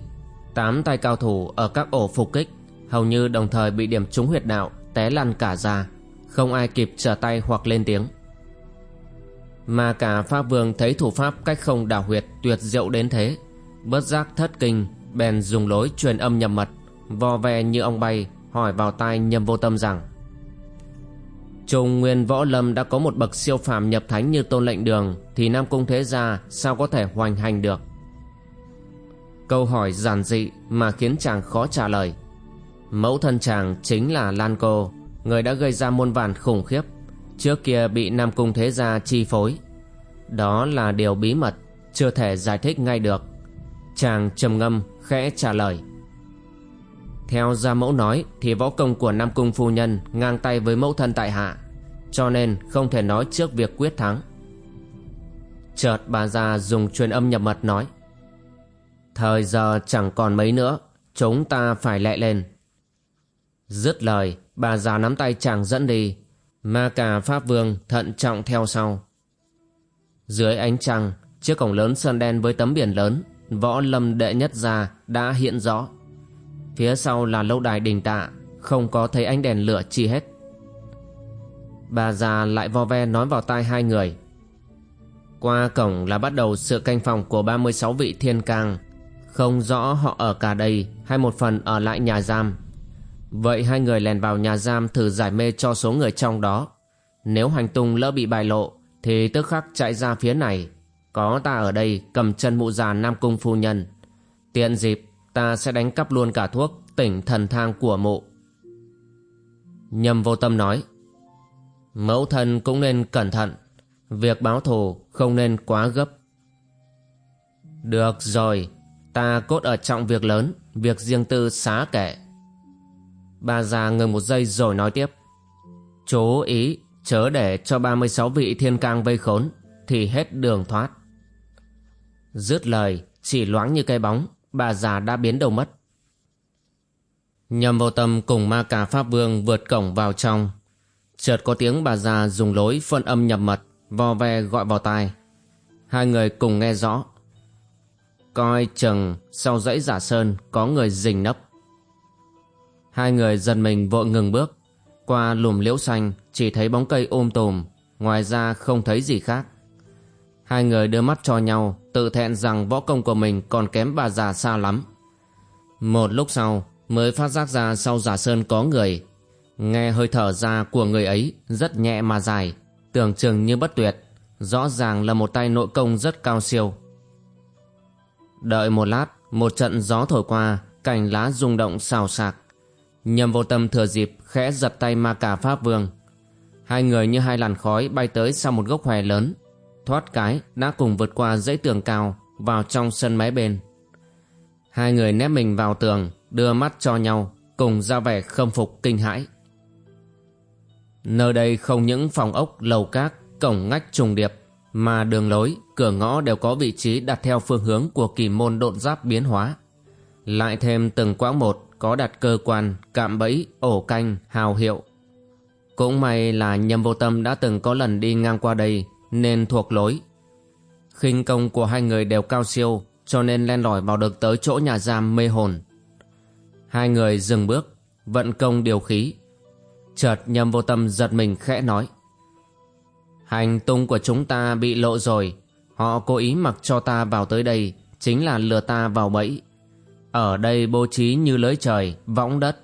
tám tay cao thủ ở các ổ phục kích hầu như đồng thời bị điểm trúng huyệt đạo té lăn cả ra, không ai kịp trở tay hoặc lên tiếng. Mà cả pháp vương thấy thủ pháp cách không đảo huyệt tuyệt diệu đến thế bất giác thất kinh bèn dùng lối truyền âm nhầm mật vo ve như ông bay hỏi vào tai nhầm vô tâm rằng Trung Nguyên Võ Lâm đã có một bậc siêu phàm nhập thánh như Tôn Lệnh Đường thì Nam Cung Thế Gia sao có thể hoành hành được? Câu hỏi giản dị mà khiến chàng khó trả lời. Mẫu thân chàng chính là Lan Cô, người đã gây ra muôn vàn khủng khiếp, trước kia bị Nam Cung Thế Gia chi phối. Đó là điều bí mật, chưa thể giải thích ngay được. Chàng trầm ngâm, khẽ trả lời. Theo gia mẫu nói thì võ công của Nam Cung phu nhân ngang tay với mẫu thân tại hạ cho nên không thể nói trước việc quyết thắng. Chợt bà già dùng truyền âm nhập mật nói Thời giờ chẳng còn mấy nữa Chúng ta phải lẹ lên. Dứt lời Bà già nắm tay chàng dẫn đi Ma cà Pháp Vương thận trọng theo sau. Dưới ánh trăng Chiếc cổng lớn sơn đen với tấm biển lớn Võ lâm đệ nhất gia đã hiện rõ. Phía sau là lâu đài đình tạ, Không có thấy ánh đèn lửa chi hết. Bà già lại vo ve nói vào tai hai người. Qua cổng là bắt đầu sự canh phòng của 36 vị thiên cang. Không rõ họ ở cả đây hay một phần ở lại nhà giam. Vậy hai người lèn vào nhà giam thử giải mê cho số người trong đó. Nếu hành tung lỡ bị bại lộ, Thì tức khắc chạy ra phía này. Có ta ở đây cầm chân mụ già Nam Cung phu nhân. Tiện dịp, ta sẽ đánh cắp luôn cả thuốc tỉnh thần thang của mụ. Nhâm vô tâm nói, Mẫu thân cũng nên cẩn thận, Việc báo thù không nên quá gấp. Được rồi, Ta cốt ở trọng việc lớn, Việc riêng tư xá kệ Bà già ngừng một giây rồi nói tiếp, Chú ý, Chớ để cho 36 vị thiên cang vây khốn, Thì hết đường thoát. Dứt lời Chỉ loáng như cây bóng Bà già đã biến đầu mất Nhầm vô tâm cùng ma cà Pháp Vương vượt cổng vào trong Chợt có tiếng bà già dùng lối phân âm nhập mật, vo ve gọi vào tai. Hai người cùng nghe rõ. Coi chừng sau dãy giả sơn có người rình nấp. Hai người dần mình vội ngừng bước. Qua lùm liễu xanh chỉ thấy bóng cây ôm tùm, ngoài ra không thấy gì khác. Hai người đưa mắt cho nhau, tự thẹn rằng võ công của mình còn kém bà già xa lắm. Một lúc sau mới phát giác ra sau giả sơn có người Nghe hơi thở ra của người ấy rất nhẹ mà dài, tưởng chừng như bất tuyệt, rõ ràng là một tay nội công rất cao siêu. Đợi một lát, một trận gió thổi qua, cành lá rung động xào xạc. Nhầm vô tâm thừa dịp khẽ giật tay ma cả Pháp Vương. Hai người như hai làn khói bay tới sau một gốc hòe lớn. Thoát cái đã cùng vượt qua dãy tường cao vào trong sân máy bên. Hai người nép mình vào tường, đưa mắt cho nhau, cùng ra vẻ khâm phục kinh hãi. Nơi đây không những phòng ốc, lầu các, cổng ngách trùng điệp, mà đường lối, cửa ngõ đều có vị trí đặt theo phương hướng của kỳ môn độn giáp biến hóa. Lại thêm từng quãng một có đặt cơ quan, cạm bẫy, ổ canh, hào hiệu. Cũng may là nhâm vô tâm đã từng có lần đi ngang qua đây nên thuộc lối. khinh công của hai người đều cao siêu cho nên len lỏi vào được tới chỗ nhà giam mê hồn. Hai người dừng bước, vận công điều khí, Chợt nhầm vô tâm giật mình khẽ nói Hành tung của chúng ta bị lộ rồi Họ cố ý mặc cho ta vào tới đây chính là lừa ta vào bẫy. Ở đây bố trí như lưới trời, võng đất.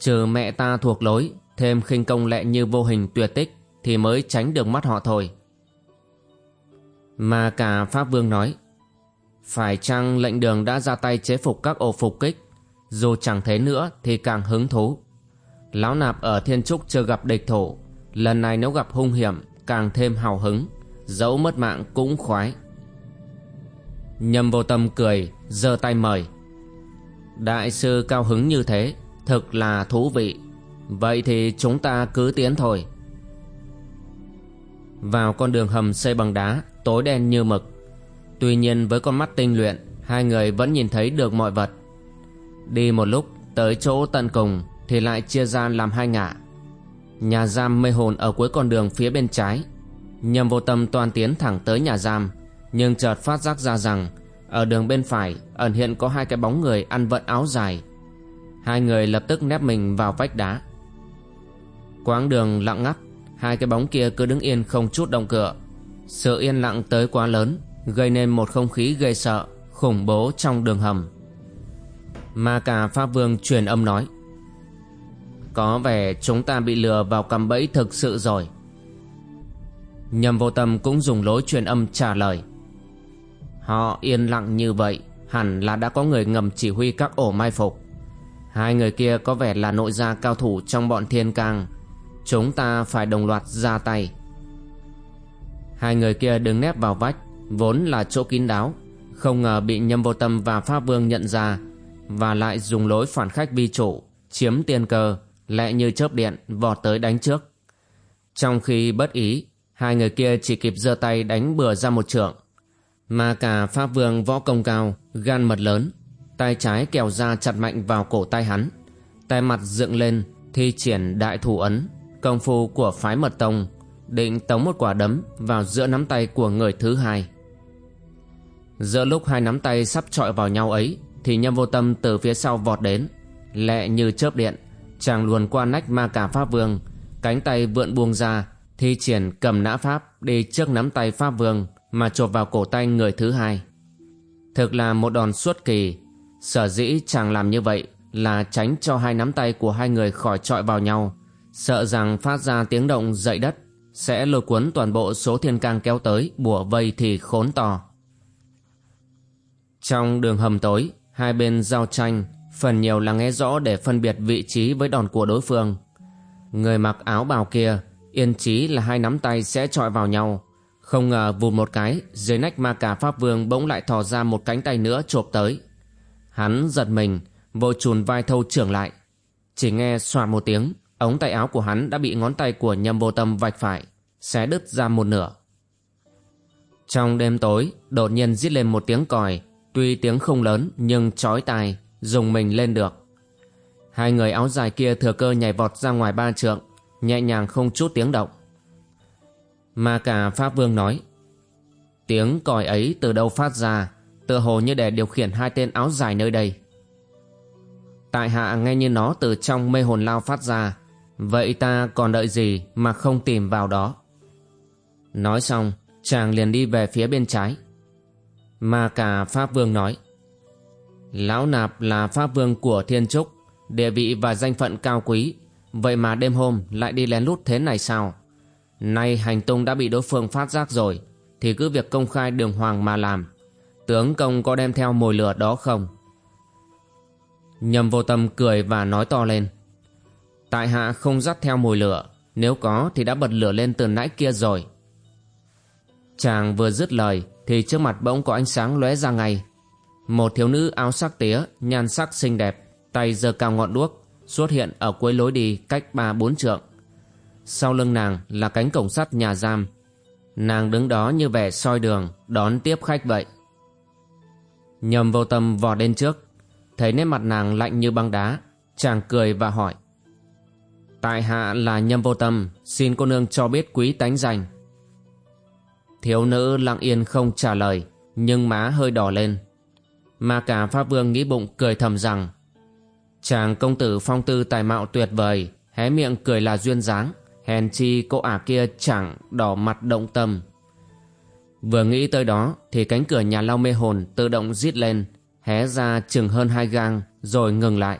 Trừ mẹ ta thuộc lối, thêm khinh công lẹ như vô hình tuyệt tích thì mới tránh được mắt họ thôi. Mà cả Pháp Vương nói, phải chăng lệnh đường đã ra tay chế phục các ổ phục kích, dù chẳng thế nữa thì càng hứng thú. Lão nạp ở Thiên Trúc chưa gặp địch thủ, lần này nếu gặp hung hiểm càng thêm hào hứng, dẫu mất mạng cũng khoái. Nhâm vô tâm cười, giơ tay mời. Đại sư cao hứng như thế, thực là thú vị. Vậy thì chúng ta cứ tiến thôi. Vào con đường hầm xây bằng đá, tối đen như mực. Tuy nhiên với con mắt tinh luyện, hai người vẫn nhìn thấy được mọi vật. Đi một lúc, tới chỗ tận cùng thì lại chia ra làm hai ngã. Nhà giam mê hồn ở cuối con đường phía bên trái. Nhầm vô tâm toàn tiến thẳng tới nhà giam, nhưng chợt phát giác ra rằng ở đường bên phải ẩn hiện có hai cái bóng người ăn vận áo dài. Hai người lập tức nép mình vào vách đá. Quãng đường lặng ngắt, hai cái bóng kia cứ đứng yên không chút động cựa. Sự yên lặng tới quá lớn, gây nên một không khí gây sợ, khủng bố trong đường hầm. Mà cả Pháp Vương truyền âm nói. Có vẻ chúng ta bị lừa vào cầm bẫy thực sự rồi. Nhầm vô tâm cũng dùng lối truyền âm trả lời. Họ yên lặng như vậy, hẳn là đã có người ngầm chỉ huy các ổ mai phục. Hai người kia có vẻ là nội gia cao thủ trong bọn thiên cang Chúng ta phải đồng loạt ra tay Hai người kia đứng nép vào vách, Vốn là chỗ kín đáo, Không ngờ bị nhâm vô tâm và pháp vương nhận ra Và lại dùng lối phản khách vi chủ Chiếm tiền cơ Lẹ như chớp điện, vọt tới đánh trước. Trong khi bất ý, Hai người kia chỉ kịp giơ tay đánh bừa ra một trượng, Mà cả pháp vương võ công cao, Gan mật lớn, Tay trái kèo ra chặt mạnh vào cổ tay hắn, Tay mặt dựng lên, Thi triển đại thủ ấn, Công phu của phái mật tông Định tống một quả đấm vào giữa nắm tay của người thứ hai. Giữa lúc hai nắm tay sắp trọi vào nhau ấy, Thì nhâm vô tâm từ phía sau vọt đến, Lẹ như chớp điện, Chàng luồn qua nách ma cả pháp vương, Cánh tay vượn buông ra, Thi triển cầm nã pháp Đi trước nắm tay pháp vương Mà chộp vào cổ tay người thứ hai. Thực là một đòn xuất kỳ, Sở dĩ chàng làm như vậy Là tránh cho hai nắm tay của hai người khỏi trọi vào nhau, Sợ rằng phát ra tiếng động dậy đất. Sẽ lôi cuốn toàn bộ số thiên cang kéo tới, Bùa vây thì khốn to Trong đường hầm tối, Hai bên giao tranh, Phần nhiều là nghe rõ để phân biệt vị trí với đòn của đối phương. Người mặc áo bào kia, Yên chí là hai nắm tay sẽ trọi vào nhau. Không ngờ vụt một cái, Dưới nách ma cả Pháp Vương bỗng lại thò ra một cánh tay nữa chộp tới. Hắn giật mình, Vội chùn vai thâu trưởng lại. Chỉ nghe xoạt một tiếng Ống tay áo của hắn đã bị ngón tay của nhâm vô tâm vạch phải, xé đứt ra một nửa. Trong đêm tối, đột nhiên giết lên một tiếng còi, tuy tiếng không lớn nhưng chói tai, dùng mình lên được. Hai người áo dài kia thừa cơ nhảy vọt ra ngoài ba trượng, nhẹ nhàng không chút tiếng động. Mà cả Pháp Vương nói, tiếng còi ấy từ đâu phát ra, tựa hồ như để điều khiển hai tên áo dài nơi đây. Tại hạ nghe như nó từ trong mê hồn lao phát ra, Vậy ta còn đợi gì mà không tìm vào đó? Nói xong, Chàng liền đi về phía bên trái. Mà cả Pháp Vương nói, Lão Nạp là Pháp Vương của Thiên Trúc, Địa vị và danh phận cao quý. Vậy mà đêm hôm lại đi lén lút thế này sao? Nay hành tung đã bị đối phương phát giác rồi, Thì cứ việc công khai đường hoàng mà làm. Tướng công có đem theo mồi lửa đó không? Nhầm vô tâm cười và nói to lên Tại hạ không dắt theo mùi lửa. Nếu có thì đã bật lửa lên từ nãy kia rồi. Chàng vừa dứt lời Thì trước mặt bỗng có ánh sáng lóe ra ngay. Một thiếu nữ áo sắc tía, Nhan sắc xinh đẹp, Tay giơ cao ngọn đuốc, Xuất hiện ở cuối lối đi cách ba bốn trượng. Sau lưng nàng là cánh cổng sắt nhà giam. Nàng đứng đó như vẻ soi đường, Đón tiếp khách vậy. Nhầm vô tâm vò lên trước. Thấy nét mặt nàng lạnh như băng đá, Chàng cười và hỏi. Tại hạ là nhâm vô tâm Xin cô nương cho biết quý tánh danh. Thiếu nữ lặng yên không trả lời Nhưng má hơi đỏ lên. Mà cả Pháp Vương nghĩ bụng cười thầm rằng Chàng công tử phong tư tài mạo tuyệt vời Hé miệng cười là duyên dáng Hèn chi cô ả kia chẳng đỏ mặt động tâm. Vừa nghĩ tới đó thì cánh cửa nhà lau mê hồn tự động rít lên, hé ra chừng hơn hai gang rồi ngừng lại.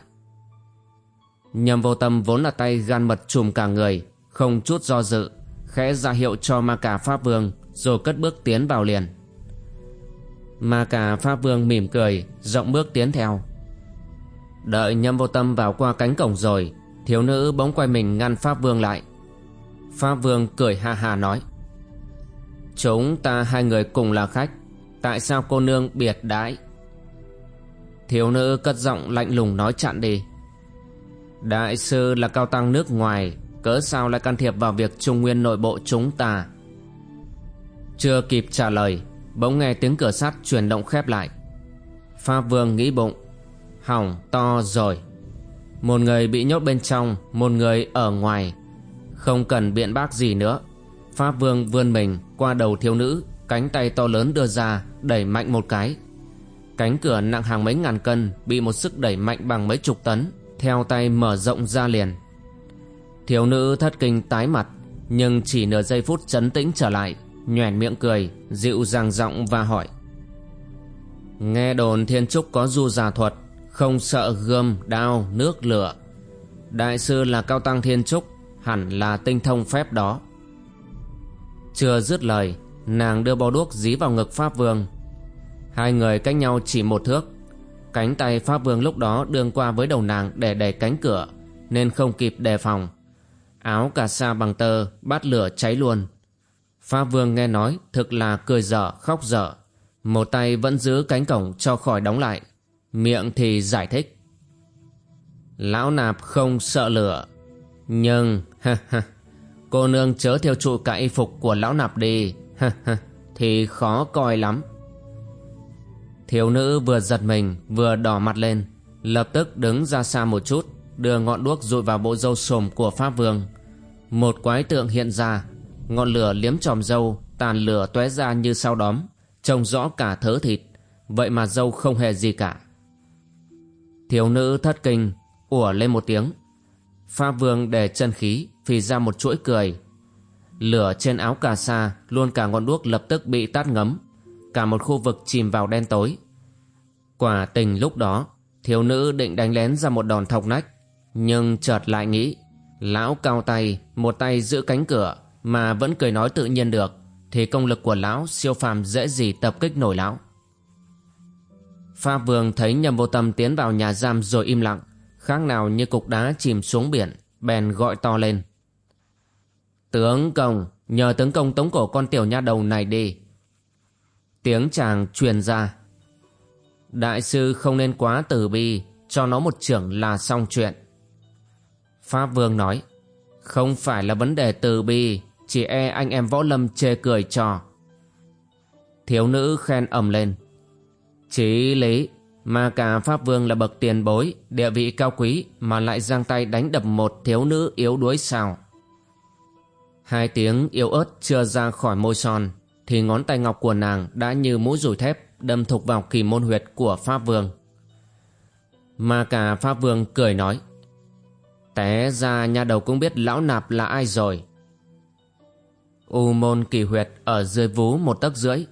Nhầm vô tâm vốn là tay gan mật trùm cả người, không chút do dự, khẽ ra hiệu cho ma cà Pháp Vương rồi cất bước tiến vào liền. Ma cà Pháp Vương mỉm cười, rộng bước tiến theo. Đợi nhâm vô tâm vào qua cánh cổng rồi, thiếu nữ bỗng quay mình ngăn Pháp Vương lại. Pháp Vương cười ha ha nói. Chúng ta hai người cùng là khách, tại sao cô nương biệt đãi? Thiếu nữ cất giọng lạnh lùng nói chặn đi. Đại sư là cao tăng nước ngoài, cớ sao lại can thiệp vào việc trung nguyên nội bộ chúng ta? Chưa kịp trả lời, bỗng nghe tiếng cửa sắt chuyển động khép lại. Pháp Vương nghĩ bụng, hỏng to rồi. Một người bị nhốt bên trong, một người ở ngoài. Không cần biện bác gì nữa. Pháp Vương vươn mình qua đầu thiếu nữ, cánh tay to lớn đưa ra, đẩy mạnh một cái. Cánh cửa nặng hàng mấy ngàn cân bị một sức đẩy mạnh bằng mấy chục tấn, theo tay mở rộng ra liền. Thiếu nữ thất kinh tái mặt, nhưng chỉ nửa giây phút chấn tĩnh trở lại, nhoẻn miệng cười, dịu dàng giọng và hỏi. Nghe đồn thiên trúc có du giả thuật, không sợ gươm, đao, nước, lửa. Đại sư là cao tăng thiên trúc, hẳn là tinh thông phép đó. Chưa dứt lời, nàng đưa bao đuốc dí vào ngực Pháp Vương. Hai người cách nhau chỉ một thước. Cánh tay Pháp Vương lúc đó đương qua với đầu nàng để đẩy cánh cửa, nên không kịp đề phòng. Áo cà sa bằng tơ, bát lửa cháy luôn. Pháp Vương nghe nói thực là cười dở khóc dở. Một tay vẫn giữ cánh cổng cho khỏi đóng lại. Miệng thì giải thích. Lão nạp không sợ lửa. Nhưng, ha ha, cô nương chớ theo trụ cả y phục của lão nạp đi, ha ha, thì khó coi lắm. Thiếu nữ vừa giật mình vừa đỏ mặt lên, lập tức đứng ra xa một chút, đưa ngọn đuốc rụi vào bộ râu sồm của Pháp Vương. Một quái tượng hiện ra, ngọn lửa liếm tròm râu, tàn lửa tóe ra như sao đóm, trông rõ cả thớ thịt, vậy mà râu không hề gì cả. Thiếu nữ thất kinh, ủa lên một tiếng. Pháp Vương để chân khí, phì ra một chuỗi cười. Lửa trên áo cà sa, luôn cả ngọn đuốc lập tức bị tắt ngấm. Cả một khu vực chìm vào đen tối. Quả tình lúc đó, thiếu nữ định đánh lén ra một đòn thọc nách. Nhưng chợt lại nghĩ, lão cao tay, một tay giữ cánh cửa, mà vẫn cười nói tự nhiên được, thì công lực của lão siêu phàm dễ gì tập kích nổi lão. Pháp Vương thấy nhầm vô tâm tiến vào nhà giam rồi im lặng, khác nào như cục đá chìm xuống biển, bèn gọi to lên. Tướng công, nhờ tướng công tống cổ con tiểu nha đầu này đi. Tiếng chàng truyền ra. Đại sư không nên quá tử bi, cho nó một trưởng là xong chuyện. Pháp Vương nói, không phải là vấn đề từ bi, chỉ e anh em võ lâm chê cười cho. Thiếu nữ khen ầm lên. Chí lý, mà cả Pháp Vương là bậc tiền bối, địa vị cao quý mà lại giang tay đánh đập một thiếu nữ yếu đuối sao. Hai tiếng yếu ớt chưa ra khỏi môi son, thì ngón tay ngọc của nàng đã như mũi rùi thép đâm thục vào kỳ môn huyệt của Pháp Vương. Mà cả Pháp Vương cười nói, Té ra nhà đầu cũng biết lão nạp là ai rồi. U môn kỳ huyệt ở dưới vú một tấc rưỡi,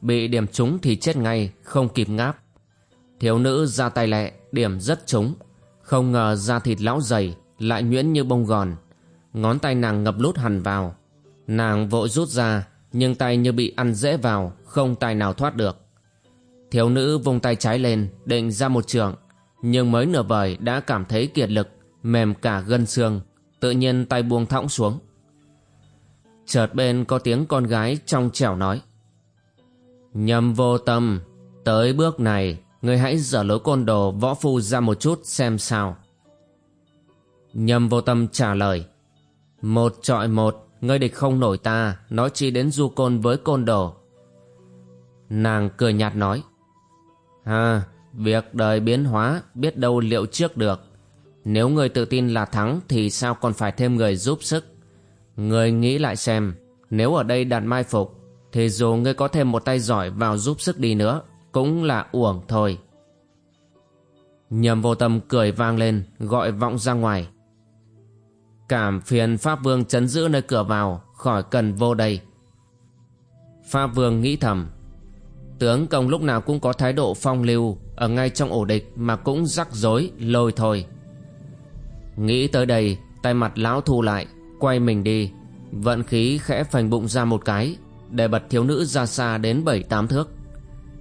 bị điểm trúng thì chết ngay, không kịp ngáp. Thiếu nữ ra tay lẹ, điểm rất trúng. Không ngờ da thịt lão dày, lại nhuyễn như bông gòn. Ngón tay nàng ngập lút hẳn vào. Nàng vội rút ra, nhưng tay như bị ăn dễ vào, không tài nào thoát được. Thiếu nữ vung tay trái lên, định ra một trường. Nhưng mới nửa vời đã cảm thấy kiệt lực, mềm cả gân xương, tự nhiên tay buông thõng xuống. Chợt bên có tiếng con gái trong trẻo nói. Nhầm vô tâm, tới bước này Ngươi hãy dở lối côn đồ võ phu ra một chút xem sao Nhâm vô tâm trả lời Một trọi một Ngươi địch không nổi ta Nói chi đến du côn với côn đồ Nàng cười nhạt nói Ha Việc đời biến hóa Biết đâu liệu trước được Nếu ngươi tự tin là thắng Thì sao còn phải thêm người giúp sức Ngươi nghĩ lại xem Nếu ở đây đặt mai phục Thì dù ngươi có thêm một tay giỏi vào giúp sức đi nữa cũng là uổng thôi. Nhầm vô tâm cười vang lên, gọi vọng ra ngoài. Cảm phiền Pháp Vương chấn giữ nơi cửa vào, khỏi cần vô đây. Pháp Vương nghĩ thầm Tướng công lúc nào cũng có thái độ phong lưu Ở ngay trong ổ địch mà cũng rắc rối lôi thôi. Nghĩ tới đây Tay mặt lão thu lại Quay mình đi. Vận khí khẽ phành bụng ra một cái Để bật thiếu nữ ra xa đến bảy tám thước.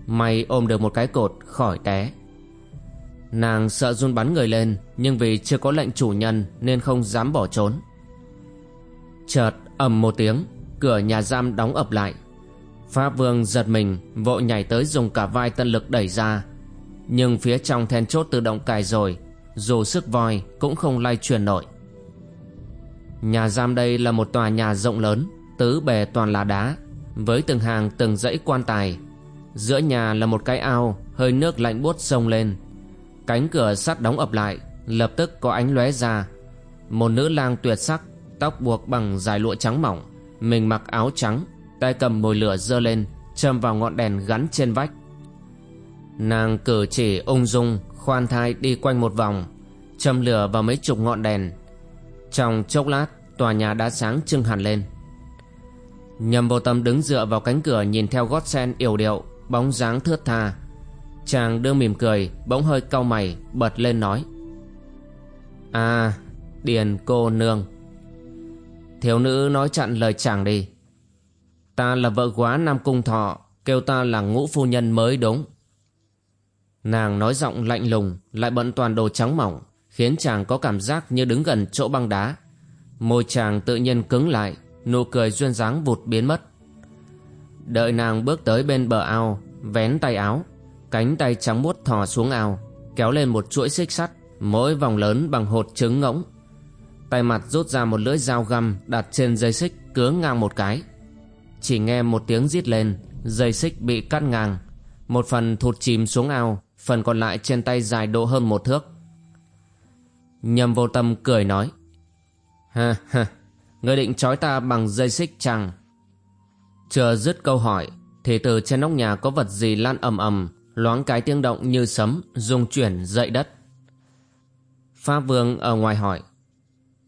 May ôm được một cái cột khỏi té. Nàng sợ run bắn người lên, Nhưng vì chưa có lệnh chủ nhân Nên không dám bỏ trốn. Chợt ầm một tiếng, Cửa nhà giam đóng ập lại. Pháp vương giật mình, Vội nhảy tới dùng cả vai tân lực đẩy ra. Nhưng phía trong then chốt tự động cài rồi, Dù sức voi cũng không lay chuyển nổi. Nhà giam đây là một tòa nhà rộng lớn, Tứ bề toàn là đá, Với từng hàng từng dãy quan tài. Giữa nhà là một cái ao, Hơi nước lạnh buốt sông lên. Cánh cửa sắt đóng ập lại, Lập tức có ánh lóe ra. Một nữ lang tuyệt sắc, Tóc buộc bằng dài lụa trắng mỏng, Mình mặc áo trắng, Tay cầm mồi lửa dơ lên, Châm vào ngọn đèn gắn trên vách. Nàng cử chỉ ung dung, Khoan thai đi quanh một vòng, Châm lửa vào mấy chục ngọn đèn. Trong chốc lát, Tòa nhà đã sáng trưng hẳn lên. Nhầm vô tâm đứng dựa vào cánh cửa Nhìn theo gót sen yểu điệu, Bóng dáng thướt tha. Chàng đưa mỉm cười, Bỗng hơi cau mày, Bật lên nói. À Điền cô nương. Thiếu nữ nói chặn lời chàng đi. Ta là vợ quá Nam Cung Thọ, Kêu ta là ngũ phu nhân mới đúng. Nàng nói giọng lạnh lùng, Lại bận toàn đồ trắng mỏng, Khiến chàng có cảm giác như đứng gần chỗ băng đá. Môi chàng tự nhiên cứng lại, Nụ cười duyên dáng vụt biến mất. Đợi nàng bước tới bên bờ ao, Vén tay áo Cánh tay trắng muốt thò xuống ao, Kéo lên một chuỗi xích sắt, Mỗi vòng lớn bằng hột trứng ngỗng. Tay mặt rút ra một lưỡi dao găm Đặt trên dây xích cứa ngang một cái. Chỉ nghe một tiếng rít lên, Dây xích bị cắt ngang. Một phần thụt chìm xuống ao, Phần còn lại trên tay dài độ hơn một thước. Nhầm vô tâm cười nói, Ha ha, Ngươi định trói ta bằng dây xích chăng? Chưa dứt câu hỏi, Thì từ trên nóc nhà có vật gì lan ầm ầm Loáng cái tiếng động như sấm, rung chuyển dậy đất. Pháp vương ở ngoài hỏi,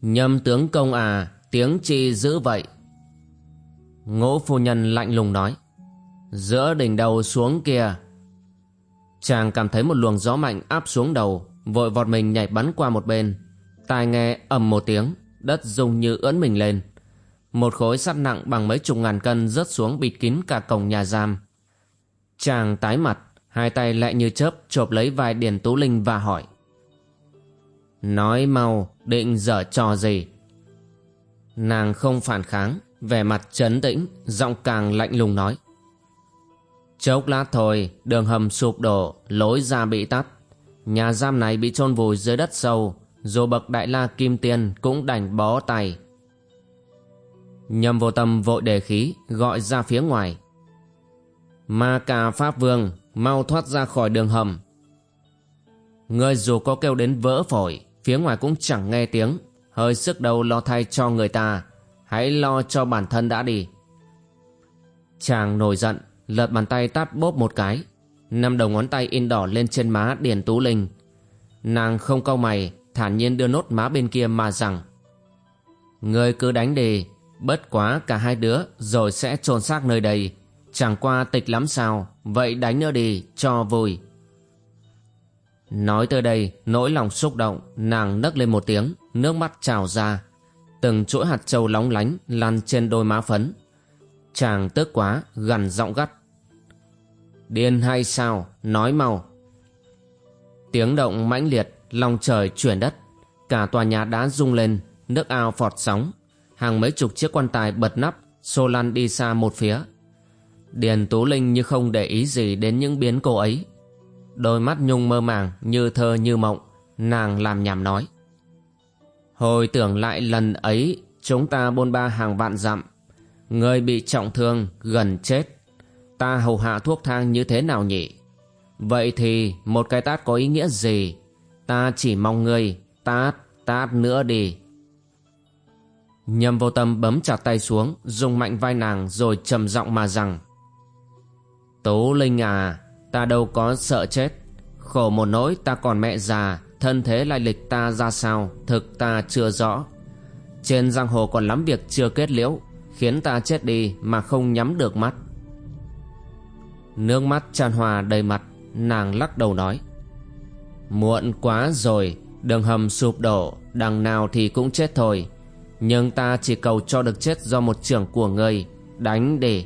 Nhâm tướng công à Tiếng chi dữ vậy? Ngỗ phu nhân lạnh lùng nói, Giữa đỉnh đầu xuống kia. Chàng cảm thấy một luồng gió mạnh áp xuống đầu, Vội vọt mình nhảy bắn qua một bên. Tai nghe ầm một tiếng, Đất rung như ưỡn mình lên. Một khối sắt nặng bằng mấy chục ngàn cân rớt xuống bịt kín cả cổng nhà giam. Chàng tái mặt Hai tay lại như chớp, chộp lấy vai Điền Tú Linh và hỏi. Nói mau, định dở trò gì? Nàng không phản kháng, Vẻ mặt trấn tĩnh, Giọng càng lạnh lùng nói. Chốc lát thôi, Đường hầm sụp đổ, Lối ra bị tắt. Nhà giam này bị chôn vùi dưới đất sâu, Dù bậc đại la kim tiên Cũng đành bó tay. Nhầm vô tâm vội đề khí, Gọi ra phía ngoài. Ma cà Pháp Vương Mau thoát ra khỏi đường hầm. Người dù có kêu đến vỡ phổi, Phía ngoài cũng chẳng nghe tiếng. Hơi sức đầu lo thay cho người ta, Hãy lo cho bản thân đã đi. Chàng nổi giận, Lật bàn tay tát bốp một cái. Năm đầu ngón tay in đỏ lên trên má Điền Tú Linh. Nàng không cau mày, Thản nhiên đưa nốt má bên kia mà rằng, người cứ đánh đi, Bất quá cả hai đứa Rồi sẽ trôn xác nơi đây. Chẳng qua tịch lắm sao. Vậy đánh nữa đi, cho vui. Nói tới đây, Nỗi lòng xúc động, Nàng nấc lên một tiếng, Nước mắt trào ra. Từng chuỗi hạt trâu lóng lánh Lăn trên đôi má phấn. Chàng tức quá gần giọng gắt. Điên hay sao? Nói mau. Tiếng động mãnh liệt Lòng trời chuyển đất. Cả tòa nhà đá rung lên, Nước ao phọt sóng. Hàng mấy chục chiếc quan tài bật nắp, Xô lăn đi xa một phía. Điền Tú Linh như không để ý gì đến những biến cố ấy. Đôi mắt Nhung mơ màng như thơ như mộng, nàng làm nhảm nói. Hồi tưởng lại lần ấy chúng ta bôn ba hàng vạn dặm. Người bị trọng thương, gần chết. Ta hầu hạ thuốc thang như thế nào nhỉ? Vậy thì một cái tát có ý nghĩa gì? Ta chỉ mong ngươi tát, tát nữa đi. Nhâm vô tâm bấm chặt tay xuống, dùng mạnh vai nàng rồi trầm giọng mà rằng Tố Linh à, ta đâu có sợ chết. Khổ một nỗi ta còn mẹ già, thân thế lai lịch ta ra sao, thực ta chưa rõ. Trên giang hồ còn lắm việc chưa kết liễu, khiến ta chết đi mà không nhắm được mắt. Nước mắt tràn hòa đầy mặt Nàng lắc đầu nói Muộn quá rồi Đường hầm sụp đổ Đằng nào thì cũng chết thôi Nhưng ta chỉ cầu cho được chết do một trưởng của người Đánh để.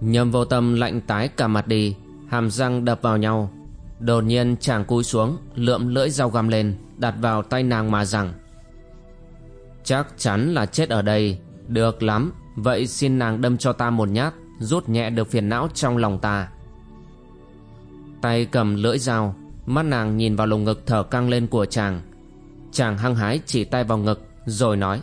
Nhâm vô tâm lạnh tái cả mặt đi, Hàm răng đập vào nhau. Đột nhiên chàng cúi xuống, Lượm lưỡi dao găm lên, Đặt vào tay nàng mà rằng, Chắc chắn là chết ở đây, Được lắm, Vậy xin nàng đâm cho ta một nhát, Rút nhẹ được phiền não trong lòng ta. Tay cầm lưỡi dao, Mắt nàng nhìn vào lồng ngực thở căng lên của chàng. Chàng hăng hái chỉ tay vào ngực, Rồi nói,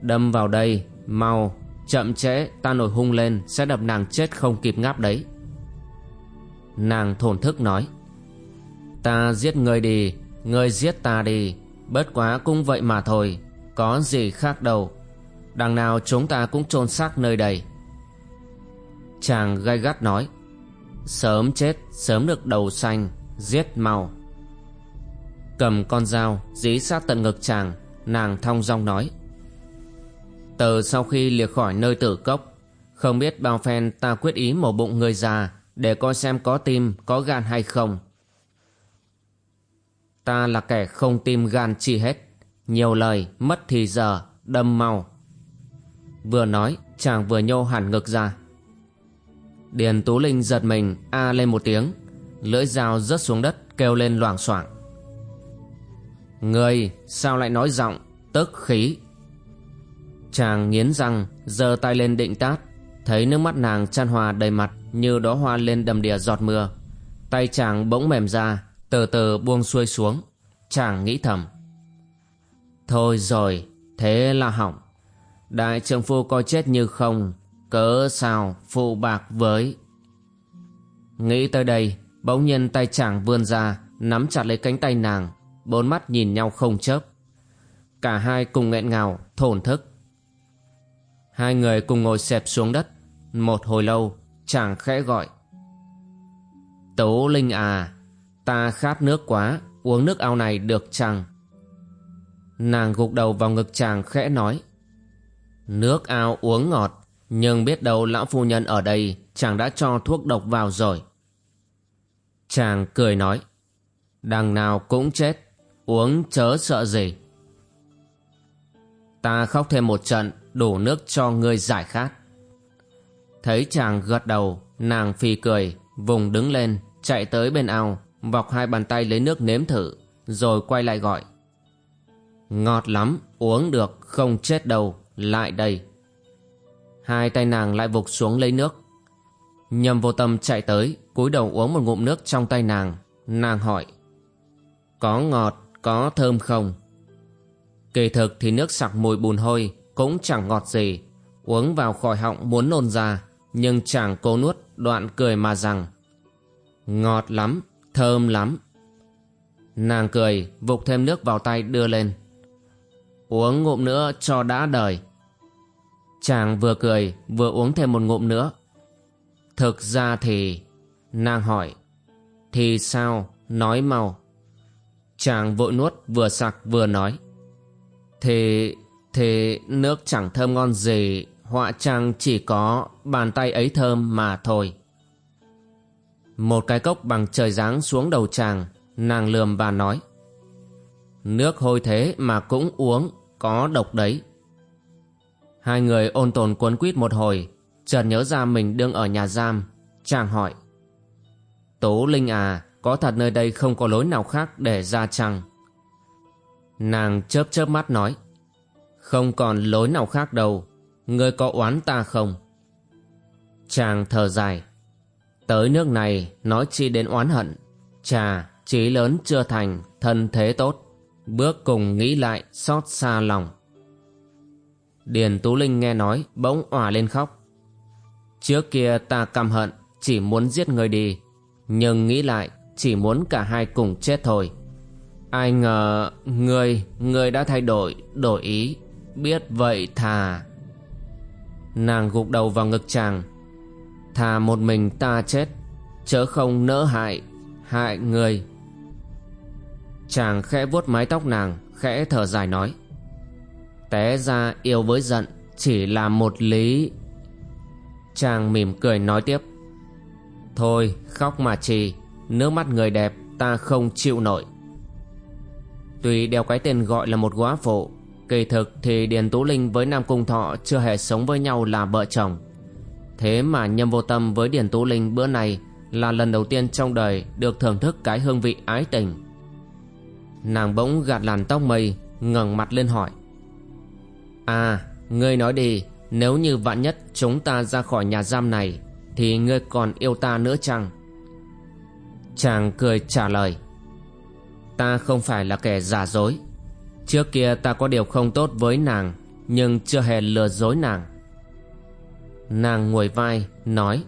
Đâm vào đây, Mau Chậm trễ, ta nổi hung lên, Sẽ đập nàng chết không kịp ngáp đấy. Nàng thổn thức nói, Ta giết người đi Người giết ta đi. Bất quá cũng vậy mà thôi, Có gì khác đâu. Đằng nào chúng ta cũng chôn xác nơi đây. Chàng gay gắt nói, Sớm chết, Sớm được đầu xanh, Giết mau. Cầm con dao, Dí sát tận ngực chàng, Nàng thong dong nói từ sau khi liệt khỏi nơi tử cốc. Không biết bao phen ta quyết ý mổ bụng người già Để coi xem có tim, Có gan hay không. Ta là kẻ không tim gan chi hết. Nhiều lời, mất thì giờ, Đâm mau. Vừa nói, chàng vừa nhô hẳn ngực ra. Điền Tú Linh giật mình, a lên một tiếng, Lưỡi dao rớt xuống đất, kêu lên loảng xoảng. Người, sao lại nói giọng Tức khí? Chàng nghiến răng, giơ tay lên định tát. Thấy nước mắt nàng chan hòa đầy mặt Như đóa hoa lên đầm đìa giọt mưa. Tay chàng bỗng mềm ra, Từ từ buông xuôi xuống. Chàng nghĩ thầm, Thôi rồi, Thế là hỏng. Đại trưởng phu coi chết như không, Cớ sao phụ bạc với? Nghĩ tới đây, Bỗng nhiên tay chàng vươn ra, Nắm chặt lấy cánh tay nàng. Bốn mắt nhìn nhau không chớp. Cả hai cùng nghẹn ngào, thổn thức. Hai người cùng ngồi xẹp xuống đất. Một hồi lâu, chàng khẽ gọi. Tố Linh à Ta khát nước quá, Uống nước ao này được chăng? Nàng gục đầu vào ngực chàng khẽ nói. Nước ao uống ngọt, Nhưng biết đâu lão phu nhân ở đây, Chàng đã cho thuốc độc vào rồi. Chàng cười nói. Đằng nào cũng chết, Uống chớ sợ gì. Ta khóc thêm một trận đổ nước cho ngươi giải khát. Thấy chàng gật đầu Nàng phì cười Vùng đứng lên Chạy tới bên ao Vọc hai bàn tay lấy nước nếm thử Rồi quay lại gọi. Ngọt lắm Uống được không chết đâu Lại đây. Hai tay nàng lại vụt xuống lấy nước. Nhầm vô tâm chạy tới cúi đầu uống một ngụm nước trong tay nàng. Nàng hỏi Có ngọt, có thơm không? Kỳ thực thì nước sặc mùi bùn hôi cũng chẳng ngọt gì. Uống vào khỏi họng muốn nôn ra Nhưng chàng cố nuốt đoạn cười mà rằng Ngọt lắm, thơm lắm. Nàng cười vục thêm nước vào tay đưa lên. Uống ngụm nữa cho đã đời. Chàng vừa cười vừa uống thêm một ngụm nữa. Thực ra thì Nàng hỏi Thì sao? Nói mau. Chàng vội nuốt vừa sặc vừa nói Thì thì nước chẳng thơm ngon gì Họa chăng chỉ có Bàn tay ấy thơm mà thôi. Một cái cốc bằng trời giáng xuống đầu chàng, Nàng lườm và nói, Nước hôi thế mà cũng uống, Có độc đấy. Hai người ôn tồn cuốn quýt một hồi, chợt nhớ ra mình đương ở nhà giam, chàng hỏi, tố linh à có thật nơi đây không có lối nào khác để ra chăng? Nàng chớp chớp mắt nói không còn lối nào khác đâu. Ngươi có oán ta không? Chàng thở dài. Tới nước này, nói chi đến oán hận. Chà, trí lớn chưa thành, thân thế tốt. Bước cùng nghĩ lại, xót xa lòng. Điền tú linh nghe nói, bỗng òa lên khóc. Trước kia ta căm hận, Chỉ muốn giết người đi. Nhưng nghĩ lại, Chỉ muốn cả hai cùng chết thôi. Ai ngờ Người Người đã thay đổi Đổi ý. Biết vậy thà. Nàng gục đầu vào ngực chàng. Thà một mình ta chết, Chớ không nỡ hại Hại người. Chàng khẽ vuốt mái tóc nàng, Khẽ thở dài nói. Té ra yêu với giận Chỉ là một lý. Chàng mỉm cười nói tiếp. Thôi, khóc mà chi Nước mắt người đẹp ta không chịu nổi. Tuy đeo cái tên gọi là một góa phụ Kỳ thực thì Điền Tú Linh với Nam Cung Thọ chưa hề sống với nhau là vợ chồng Thế mà Nhâm Vô Tâm với Điền Tú Linh bữa này là lần đầu tiên trong đời được thưởng thức cái hương vị ái tình. Nàng bỗng gạt làn tóc mây, ngẩng mặt lên hỏi. À, ngươi nói đi, nếu như vạn nhất chúng ta ra khỏi nhà giam này, thì ngươi còn yêu ta nữa chăng? Chàng cười trả lời. Ta không phải là kẻ giả dối. Trước kia ta có điều không tốt với nàng, nhưng chưa hề lừa dối nàng. Nàng ngồi vai, nói.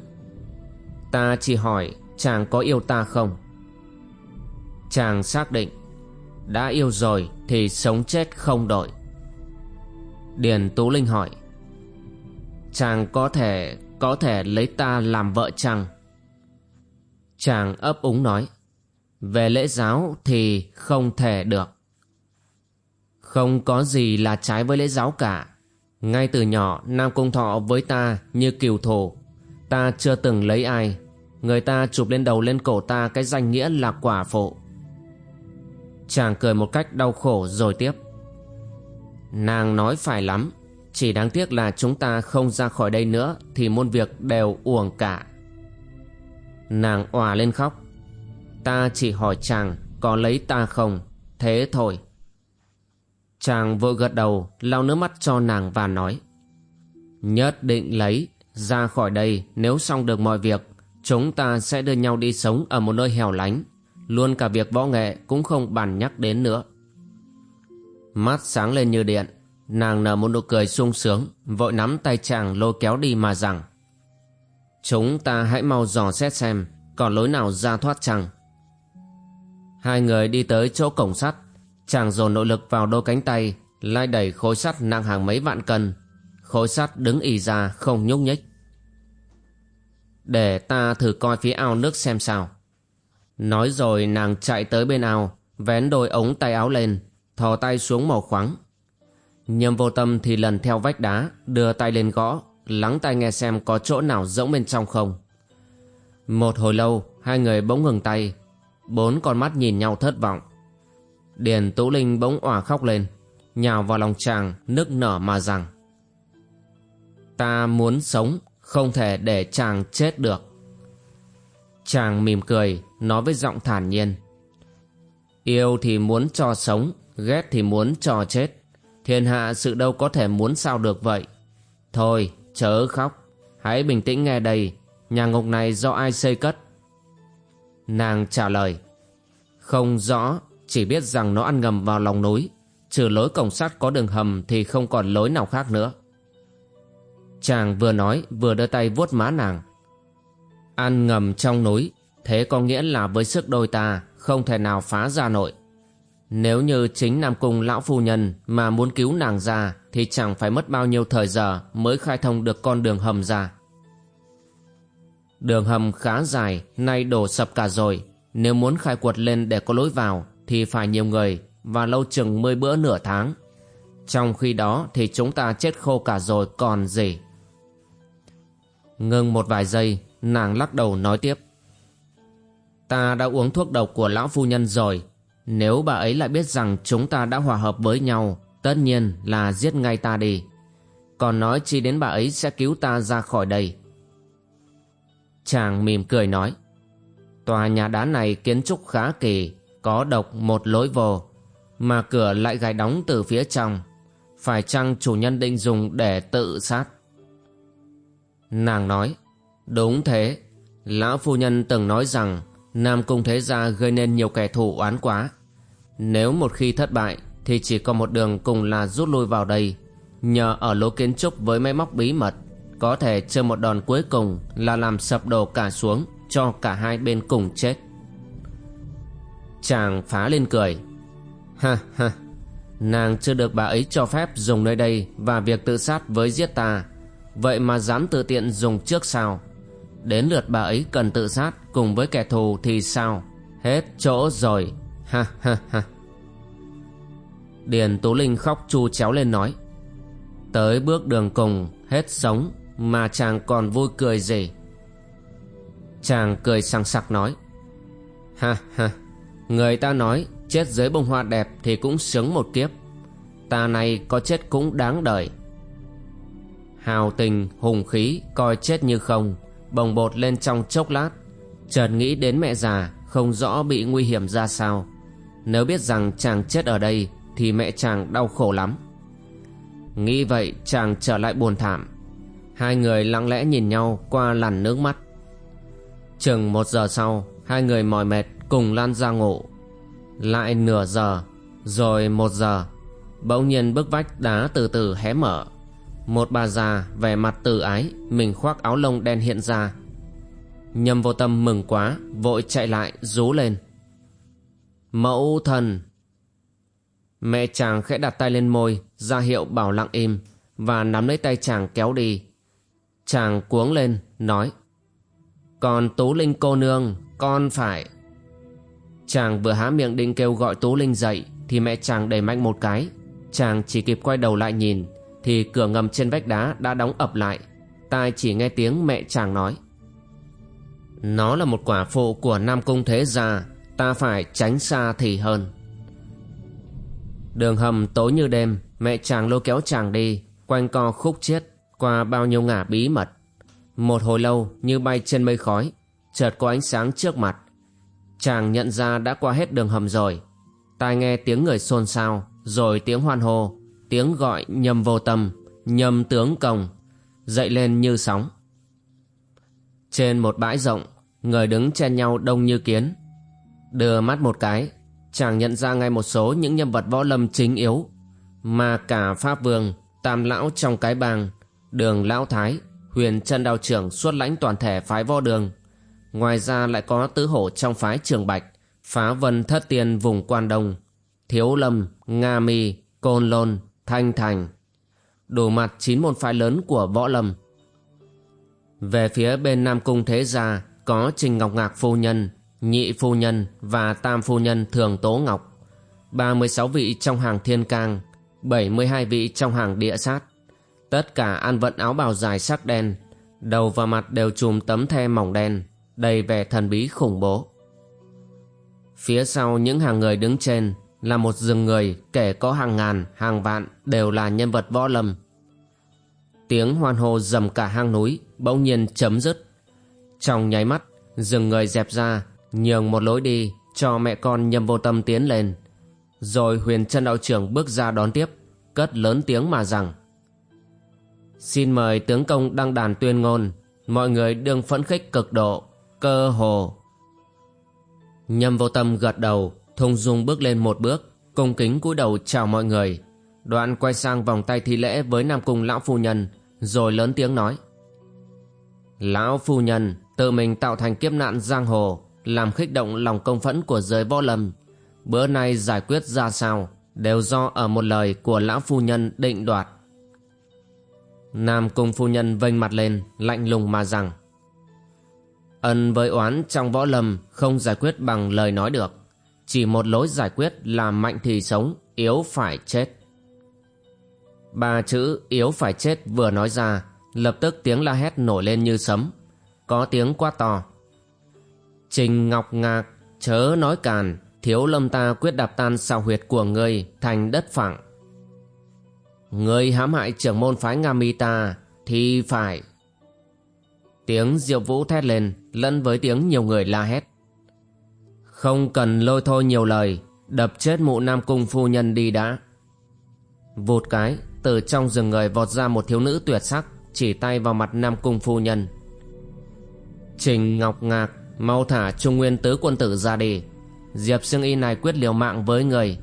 Ta chỉ hỏi chàng có yêu ta không? Chàng xác định Đã yêu rồi thì sống chết không đổi Điền Tú Linh hỏi Chàng có thể Có thể lấy ta làm vợ chăng? Chàng ấp úng nói Về lễ giáo thì không thể được không có gì là trái với lễ giáo cả. Ngay từ nhỏ Nam Cung Thọ với ta như kiều thổ, Ta chưa từng lấy ai. Người ta chụp lên đầu lên cổ ta Cái danh nghĩa là quả phụ. Chàng cười một cách đau khổ rồi tiếp. Nàng nói phải lắm. Chỉ đáng tiếc là chúng ta không ra khỏi đây nữa Thì môn việc đều uổng cả. Nàng òa lên khóc. Ta chỉ hỏi chàng Có lấy ta không? Thế thôi. Chàng vội gật đầu, lau nước mắt cho nàng và nói, Nhất định lấy, ra khỏi đây, nếu xong được mọi việc, Chúng ta sẽ đưa nhau đi sống ở một nơi hẻo lánh. Luôn cả việc võ nghệ cũng không bàn nhắc đến nữa. Mắt sáng lên như điện, Nàng nở một nụ cười sung sướng, Vội nắm tay chàng lôi kéo đi mà rằng, Chúng ta hãy mau dò xét xem Còn lối nào ra thoát chăng? Hai người đi tới chỗ cổng sắt Chàng dồn nội lực vào đôi cánh tay, Lai đẩy khối sắt nặng hàng mấy vạn cân. Khối sắt đứng ì ra không nhúc nhích. Để ta thử coi phía ao nước xem sao. Nói rồi nàng chạy tới bên ao, Vén đôi ống tay áo lên, Thò tay xuống màu khoáng. Nhâm vô tâm thì lần theo vách đá, Đưa tay lên gõ, Lắng tai nghe xem có chỗ nào rỗng bên trong không. Một hồi lâu, Hai người bỗng ngừng tay. Bốn con mắt nhìn nhau thất vọng. Điền Tú Linh bỗng òa khóc lên, Nhào vào lòng chàng, Nức nở mà rằng, Ta muốn sống, Không thể để chàng chết được. Chàng mỉm cười, Nói với giọng thản nhiên, Yêu thì muốn cho sống, Ghét thì muốn cho chết. Thiên hạ sự đâu có thể muốn sao được vậy? Thôi, chớ khóc. Hãy bình tĩnh nghe đây, Nhà ngục này do ai xây cất? Nàng trả lời, Không rõ chỉ biết rằng nó ăn ngầm vào lòng núi Trừ lối cổng sắt có đường hầm Thì không còn lối nào khác nữa. Chàng vừa nói, vừa đưa tay vuốt má nàng. Ăn ngầm trong núi, Thế có nghĩa là với sức đôi ta, Không thể nào phá ra nổi. Nếu như chính Nam Cung lão phu nhân Mà muốn cứu nàng ra, Thì chẳng phải mất bao nhiêu thời giờ Mới khai thông được con đường hầm ra. Đường hầm khá dài, Nay đổ sập cả rồi. Nếu muốn khai quật lên để có lối vào thì phải nhiều người Và lâu chừng mươi bữa nửa tháng. Trong khi đó thì chúng ta chết khô cả rồi còn gì? Ngưng một vài giây, Nàng lắc đầu nói tiếp. Ta đã uống thuốc độc của lão phu nhân rồi. Nếu bà ấy lại biết rằng chúng ta đã hòa hợp với nhau, Tất nhiên là giết ngay ta đi. Còn nói chi đến bà ấy sẽ cứu ta ra khỏi đây. Chàng mỉm cười nói. Tòa nhà đá này kiến trúc khá kỳ. Có độc một lối vô, Mà cửa lại gài đóng từ phía trong. Phải chăng chủ nhân định dùng để tự sát? Nàng nói, Đúng thế. Lão phu nhân từng nói rằng, Nam Cung Thế Gia gây nên nhiều kẻ thù oán quá. Nếu một khi thất bại, Thì chỉ còn một đường cùng là rút lui vào đây. Nhờ ở lỗ kiến trúc với máy móc bí mật, Có thể chơi một đòn cuối cùng Là làm sập đổ cả xuống Cho cả hai bên cùng chết. Chàng phá lên cười. Ha ha. Nàng chưa được bà ấy cho phép dùng nơi đây Và việc tự sát với giết ta. Vậy mà dám tự tiện dùng trước sao? Đến lượt bà ấy cần tự sát Cùng với kẻ thù thì sao? Hết chỗ rồi. Ha ha ha. Điền Tú Linh khóc chu chéo lên nói. Tới bước đường cùng, Hết sống, Mà chàng còn vui cười gì? Chàng cười sằng sặc nói. Ha ha. Người ta nói chết dưới bông hoa đẹp thì cũng sướng một kiếp. Ta này có chết cũng đáng đời. Hào tình, hùng khí, coi chết như không, Bồng bột lên trong chốc lát. Chợt nghĩ đến mẹ già, Không rõ bị nguy hiểm ra sao. Nếu biết rằng chàng chết ở đây, Thì mẹ chàng đau khổ lắm. Nghĩ vậy, chàng trở lại buồn thảm. Hai người lặng lẽ nhìn nhau qua làn nước mắt. Chừng một giờ sau, Hai người mỏi mệt cùng lan ra ngủ Lại nửa giờ, Rồi một giờ, Bỗng nhiên bức vách đá từ từ hé mở. Một bà già vẻ mặt từ ái, Mình khoác áo lông đen hiện ra. Nhâm vô tâm mừng quá, Vội chạy lại, rú lên. Mẫu thần. Mẹ chàng khẽ đặt tay lên môi, ra hiệu bảo lặng im Và nắm lấy tay chàng kéo đi. Chàng cuống lên, nói, Còn Tú Linh cô nương, Con phải Chàng vừa há miệng định kêu gọi Tú Linh dậy, Thì mẹ chàng đẩy mạnh một cái. Chàng chỉ kịp quay đầu lại nhìn, Thì cửa ngầm trên vách đá đã đóng ập lại. Tai chỉ nghe tiếng mẹ chàng nói, Nó là một quả phụ của Nam Cung Thế Gia, Ta phải tránh xa thì hơn. Đường hầm tối như đêm, Mẹ chàng lôi kéo chàng đi, Quanh co khúc chiết Qua bao nhiêu ngả bí mật. Một hồi lâu như bay trên mây khói, Chợt có ánh sáng trước mặt Chàng nhận ra đã qua hết đường hầm rồi. Tai nghe tiếng người xôn xao, Rồi tiếng hoan hô, Tiếng gọi nhầm vô tâm, Nhầm tướng công, Dậy lên như sóng. Trên một bãi rộng, Người đứng chen nhau đông như kiến. Đưa mắt một cái, chàng nhận ra ngay một số những nhân vật võ lâm chính yếu, mà cả pháp vương, tam lão trong cái bang, đường lão thái, huyền chân đao trưởng xuất lãnh toàn thể phái võ đường ngoài ra lại có tứ hổ trong phái trường bạch, phá vân thất tiên vùng quan đông, thiếu lâm, nga mi, côn lôn, thanh thành. Đủ mặt chín môn phái lớn của võ lâm. Về phía bên nam cung thế gia có trình ngọc ngạc phu nhân, nhị phu nhân và tam phu nhân thường tố ngọc. 36 vị trong hàng thiên cang 72 vị trong hàng địa sát. Tất cả ăn vận áo bào dài sắc đen, đầu và mặt đều chùm tấm the mỏng đen đầy vẻ thần bí khủng bố. Phía sau những hàng người đứng trên là một rừng người kể có hàng ngàn, hàng vạn đều là nhân vật võ lâm. Tiếng hoan hô dầm cả hang núi bỗng nhiên chấm dứt. Trong nháy mắt, rừng người dẹp ra, nhường một lối đi cho mẹ con nhâm vô tâm tiến lên. Rồi huyền chân đạo trưởng bước ra đón tiếp, cất lớn tiếng mà rằng, xin mời tướng công đăng đàn tuyên ngôn, mọi người đương phẫn khích cực độ cơ hồ. Nhâm vô tâm gật đầu thung dung bước lên một bước, cung kính cúi đầu chào mọi người. Đoạn quay sang vòng tay thi lễ với nam cung lão phu nhân, rồi lớn tiếng nói. Lão phu nhân, tự mình tạo thành kiếp nạn giang hồ, làm khích động lòng công phẫn của giới võ lâm. Bữa nay giải quyết ra sao, đều do ở một lời của lão phu nhân định đoạt. Nam cung phu nhân vênh mặt lên, lạnh lùng mà rằng ân với oán trong võ lâm không giải quyết bằng lời nói được. Chỉ một lối giải quyết là mạnh thì sống, yếu phải chết. Ba chữ yếu phải chết vừa nói ra, lập tức tiếng la hét nổi lên như sấm. Có tiếng quát to. Trình Ngọc Ngạc, chớ nói càn, Thiếu lâm ta quyết đạp tan sao huyệt của ngươi Thành đất phẳng. Ngươi hãm hại trưởng môn phái Nga Mi ta, Thì phải. Tiếng diệu vũ thét lên, Lẫn với tiếng nhiều người la hét. Không cần lôi thôi nhiều lời, Đập chết mụ nam cung phu nhân đi đã. Vụt cái, Từ trong rừng người vọt ra một thiếu nữ tuyệt sắc, Chỉ tay vào mặt nam cung phu nhân. Trình Ngọc Ngạc, Mau thả Trung Nguyên tứ quân tử ra đi. Diệp Sương Y này quyết liều mạng với người.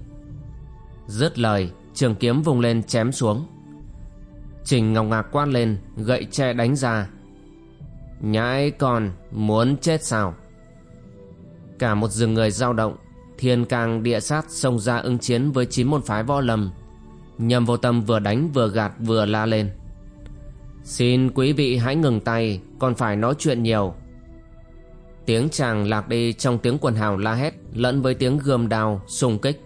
Dứt lời, Trường kiếm vùng lên chém xuống. Trình Ngọc Ngạc quát lên, Gậy tre đánh ra. Nhãi con Muốn chết sao Cả một rừng người dao động Thiên càng địa sát xông ra ứng chiến Với chín môn phái võ lâm Nhầm vô tâm vừa đánh vừa gạt vừa la lên Xin quý vị hãy ngừng tay Còn phải nói chuyện nhiều Tiếng chàng lạc đi trong tiếng quần hào la hét lẫn với tiếng gươm đào xung kích.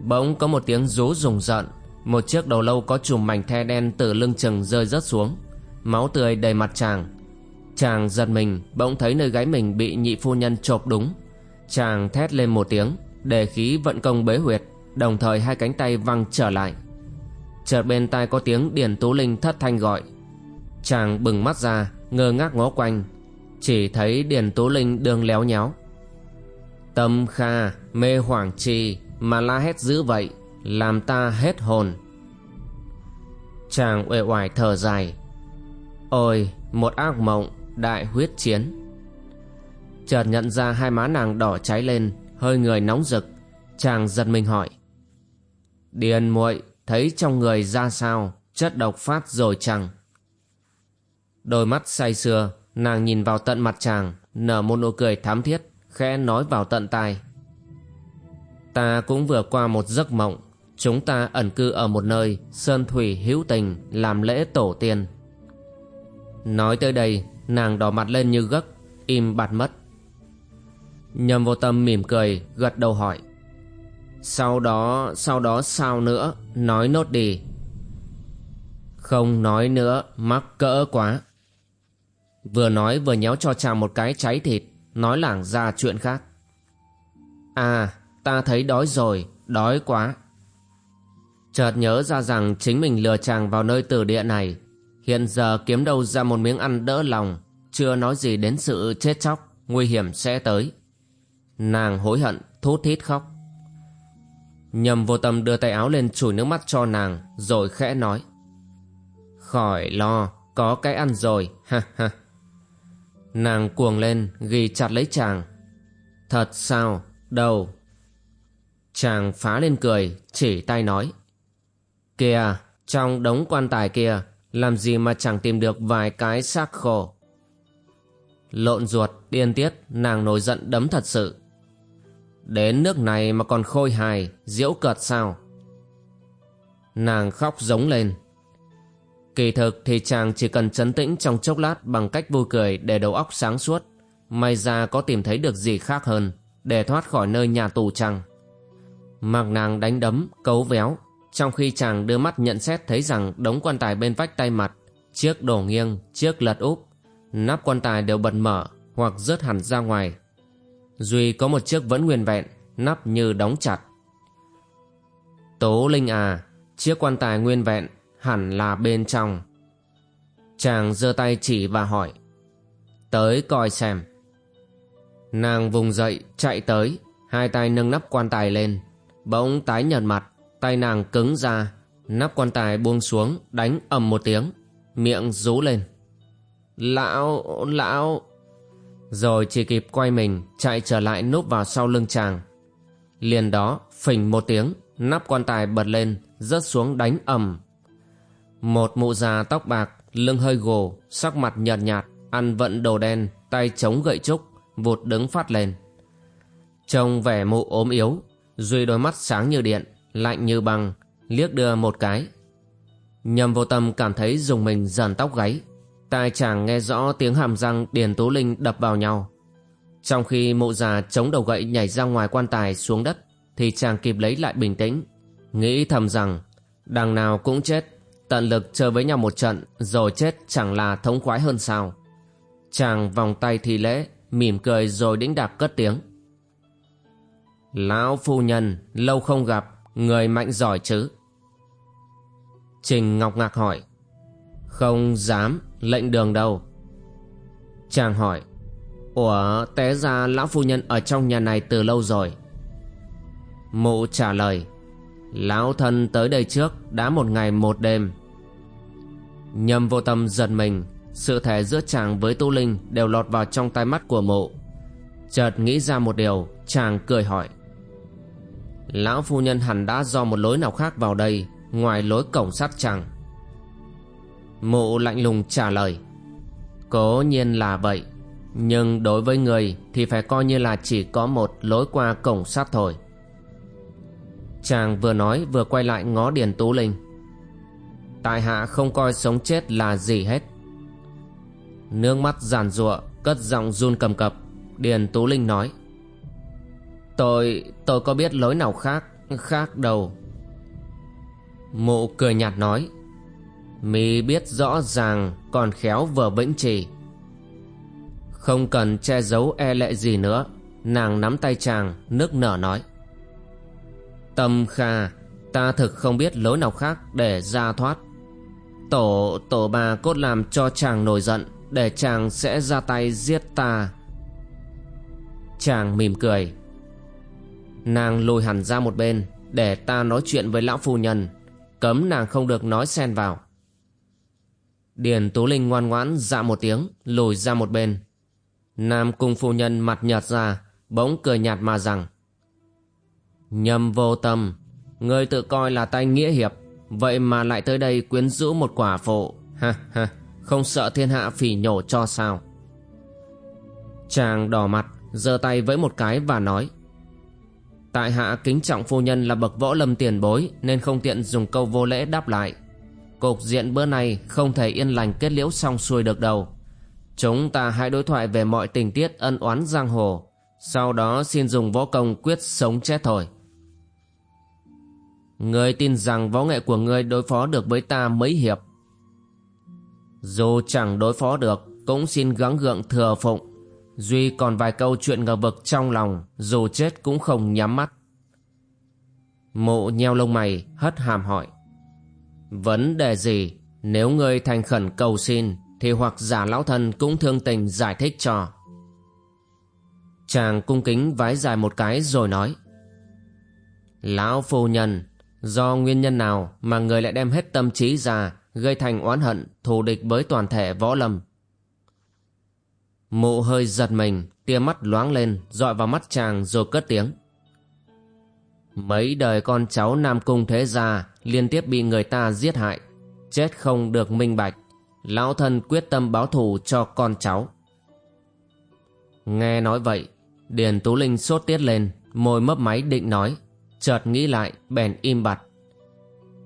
Bỗng có một tiếng rú rùng rợn, một chiếc đầu lâu có chùm mảnh the đen từ lưng chừng rơi rớt xuống. Máu tươi đầy mặt chàng Chàng giật mình, bỗng thấy nơi gáy mình bị nhị phu nhân chộp đúng. Chàng thét lên một tiếng, Để khí vận công bế huyệt, Đồng thời hai cánh tay văng trở lại. Chợt bên tai có tiếng Điền Tú Linh thất thanh gọi. Chàng bừng mắt ra, Ngơ ngác ngó quanh, Chỉ thấy Điền Tú Linh đường léo nhéo. Tâm kha, mê hoảng chi Mà la hét dữ vậy, Làm ta hết hồn. Chàng uể oải thở dài. Ôi, một ác mộng Đại huyết chiến. Chợt nhận ra hai má nàng đỏ cháy lên, Hơi người nóng rực, Chàng giật mình hỏi, Điền muội, thấy trong người ra sao? Chất độc phát rồi chăng? Đôi mắt say sưa, Nàng nhìn vào tận mặt chàng, Nở một nụ cười thám thiết, Khẽ nói vào tận tai, Ta cũng vừa qua một giấc mộng, Chúng ta ẩn cư ở một nơi Sơn thủy hữu tình Làm lễ tổ tiên. Nói tới đây Nàng đỏ mặt lên như gấc, Im bặt mất. Nhầm vô tâm mỉm cười, Gật đầu hỏi. Sau đó Sau đó sao nữa? Nói nốt đi. Không nói nữa, Mắc cỡ quá. Vừa nói vừa nhéo cho chàng một cái cháy thịt, Nói lảng ra chuyện khác. À ta thấy đói rồi, Đói quá. Chợt nhớ ra rằng chính mình lừa chàng vào nơi tử địa này. Hiện giờ kiếm đâu ra một miếng ăn đỡ lòng, Chưa nói gì đến sự chết chóc, Nguy hiểm sẽ tới. Nàng hối hận, thút thít khóc. Nhầm vô tâm đưa tay áo lên chùi nước mắt cho nàng, Rồi khẽ nói. Khỏi lo, Có cái ăn rồi, ha ha. Nàng cuồng lên, ghi chặt lấy chàng. Thật sao, Đâu? Chàng phá lên cười, Chỉ tay nói. Kìa, trong đống quan tài kia làm gì mà chẳng tìm được vài cái xác khô? Lộn ruột điên tiết Nàng nổi giận đấm thật sự. Đến nước này mà còn khôi hài Diễu cợt sao? Nàng khóc giống lên. Kỳ thực thì chàng chỉ cần chấn tĩnh trong chốc lát bằng cách vui cười để đầu óc sáng suốt. May ra có tìm thấy được gì khác hơn để thoát khỏi nơi nhà tù chăng. Mặc nàng đánh đấm, cấu véo, trong khi chàng đưa mắt nhận xét thấy rằng đống quan tài bên vách tay mặt, chiếc đổ nghiêng, chiếc lật úp, nắp quan tài đều bật mở hoặc rớt hẳn ra ngoài. Duy có một chiếc vẫn nguyên vẹn, nắp như đóng chặt. Tố Linh à, chiếc quan tài nguyên vẹn hẳn là bên trong. Chàng giơ tay chỉ và hỏi. Tới coi xem. Nàng vùng dậy, chạy tới, hai tay nâng nắp quan tài lên. Bỗng tái nhợt mặt, tay nàng cứng ra, nắp quan tài buông xuống, đánh ầm một tiếng, miệng rú lên. Lão, lão... Rồi chỉ kịp quay mình, chạy trở lại núp vào sau lưng chàng. Liền đó, phình một tiếng, nắp quan tài bật lên, rớt xuống đánh ầm một mụ già tóc bạc, lưng hơi gồ, sắc mặt nhợt nhạt, ăn vận đồ đen, tay chống gậy trúc, vụt đứng phát lên. Trông vẻ mụ ốm yếu, Duy đôi mắt sáng như điện, lạnh như băng, liếc đưa một cái. Nhầm vô tâm cảm thấy dùng mình dần tóc gáy, tai chàng nghe rõ tiếng hàm răng Điền Tú Linh đập vào nhau. Trong khi mụ già chống đầu gậy nhảy ra ngoài quan tài xuống đất, thì chàng kịp lấy lại bình tĩnh, nghĩ thầm rằng đằng nào cũng chết Tận lực chơi với nhau một trận Rồi chết chẳng là thống khoái hơn sao Chàng vòng tay thi lễ Mỉm cười rồi đĩnh đạc cất tiếng Lão phu nhân Lâu không gặp Người mạnh giỏi chứ? Trình Ngọc Ngạc hỏi. Không dám lệnh đường đâu. Chàng hỏi. Ủa, té ra lão phu nhân ở trong nhà này từ lâu rồi? Mụ trả lời. Lão thân tới đây trước đã một ngày một đêm. Nhâm vô tâm giật mình. Sự thể giữa chàng với tu linh Đều lọt vào trong tai mắt của mộ Chợt nghĩ ra một điều, Chàng cười hỏi. Lão phu nhân hẳn đã do một lối nào khác vào đây, Ngoài lối cổng sắt chàng Mụ lạnh lùng trả lời, Cố nhiên là vậy, Nhưng đối với người Thì phải coi như là chỉ có một lối qua cổng sắt thôi. Chàng vừa nói vừa quay lại ngó Điền Tú Linh. Tại hạ không coi sống chết là gì hết. Nước mắt giàn giụa, cất giọng run cầm cập, điền tú linh nói tôi tôi có biết lối nào khác khác đâu. Mụ cười nhạt nói Mi biết rõ ràng còn khéo vừa vĩnh trì. Không cần che giấu e lệ gì nữa. Nàng nắm tay chàng nước nở nói, Tâm Kha, Ta thực không biết lối nào khác để ra thoát. Tổ tổ bà cốt làm cho chàng nổi giận Để chàng sẽ ra tay giết ta. Chàng mỉm cười Nàng lùi hẳn ra một bên, Để ta nói chuyện với lão phu nhân. Cấm nàng không được nói xen vào. Điền Tú Linh ngoan ngoãn dạ một tiếng, Lùi ra một bên. Nam cung phu nhân mặt nhợt ra, Bỗng cười nhạt mà rằng Nhầm vô tâm, Ngươi tự coi là tay nghĩa hiệp, Vậy mà lại tới đây quyến rũ một quả phụ. Ha ha, Không sợ thiên hạ phỉ nhổ cho sao? Chàng đỏ mặt, giơ tay với một cái và nói Tại hạ kính trọng phu nhân là bậc võ lâm tiền bối, Nên không tiện dùng câu vô lễ đáp lại. Cục diện bữa nay không thể yên lành kết liễu xong xuôi được đâu. Chúng ta hãy đối thoại về mọi tình tiết ân oán giang hồ, Sau đó xin dùng võ công quyết sống chết thôi. Ngươi tin rằng võ nghệ của ngươi đối phó được với ta mấy hiệp? Dù chẳng đối phó được, Cũng xin gắng gượng thừa phụng. Duy còn vài câu chuyện ngờ vực trong lòng, Dù chết cũng không nhắm mắt. Mộ nheo lông mày, hất hàm hỏi. Vấn đề gì? Nếu ngươi thành khẩn cầu xin, Thì hoặc giả lão thân cũng thương tình giải thích cho. Chàng cung kính vái dài một cái rồi nói. Lão phu nhân, Do nguyên nhân nào mà người lại đem hết tâm trí ra, Gây thành oán hận, thù địch với toàn thể võ lâm? Mụ hơi giật mình, Tia mắt loáng lên, dọi vào mắt chàng rồi cất tiếng. Mấy đời con cháu Nam Cung thế gia Liên tiếp bị người ta giết hại, Chết không được minh bạch. Lão thân quyết tâm báo thù cho con cháu. Nghe nói vậy, Điền Tú Linh sốt tiết lên, Môi mấp máy định nói, chợt nghĩ lại, bèn im bặt.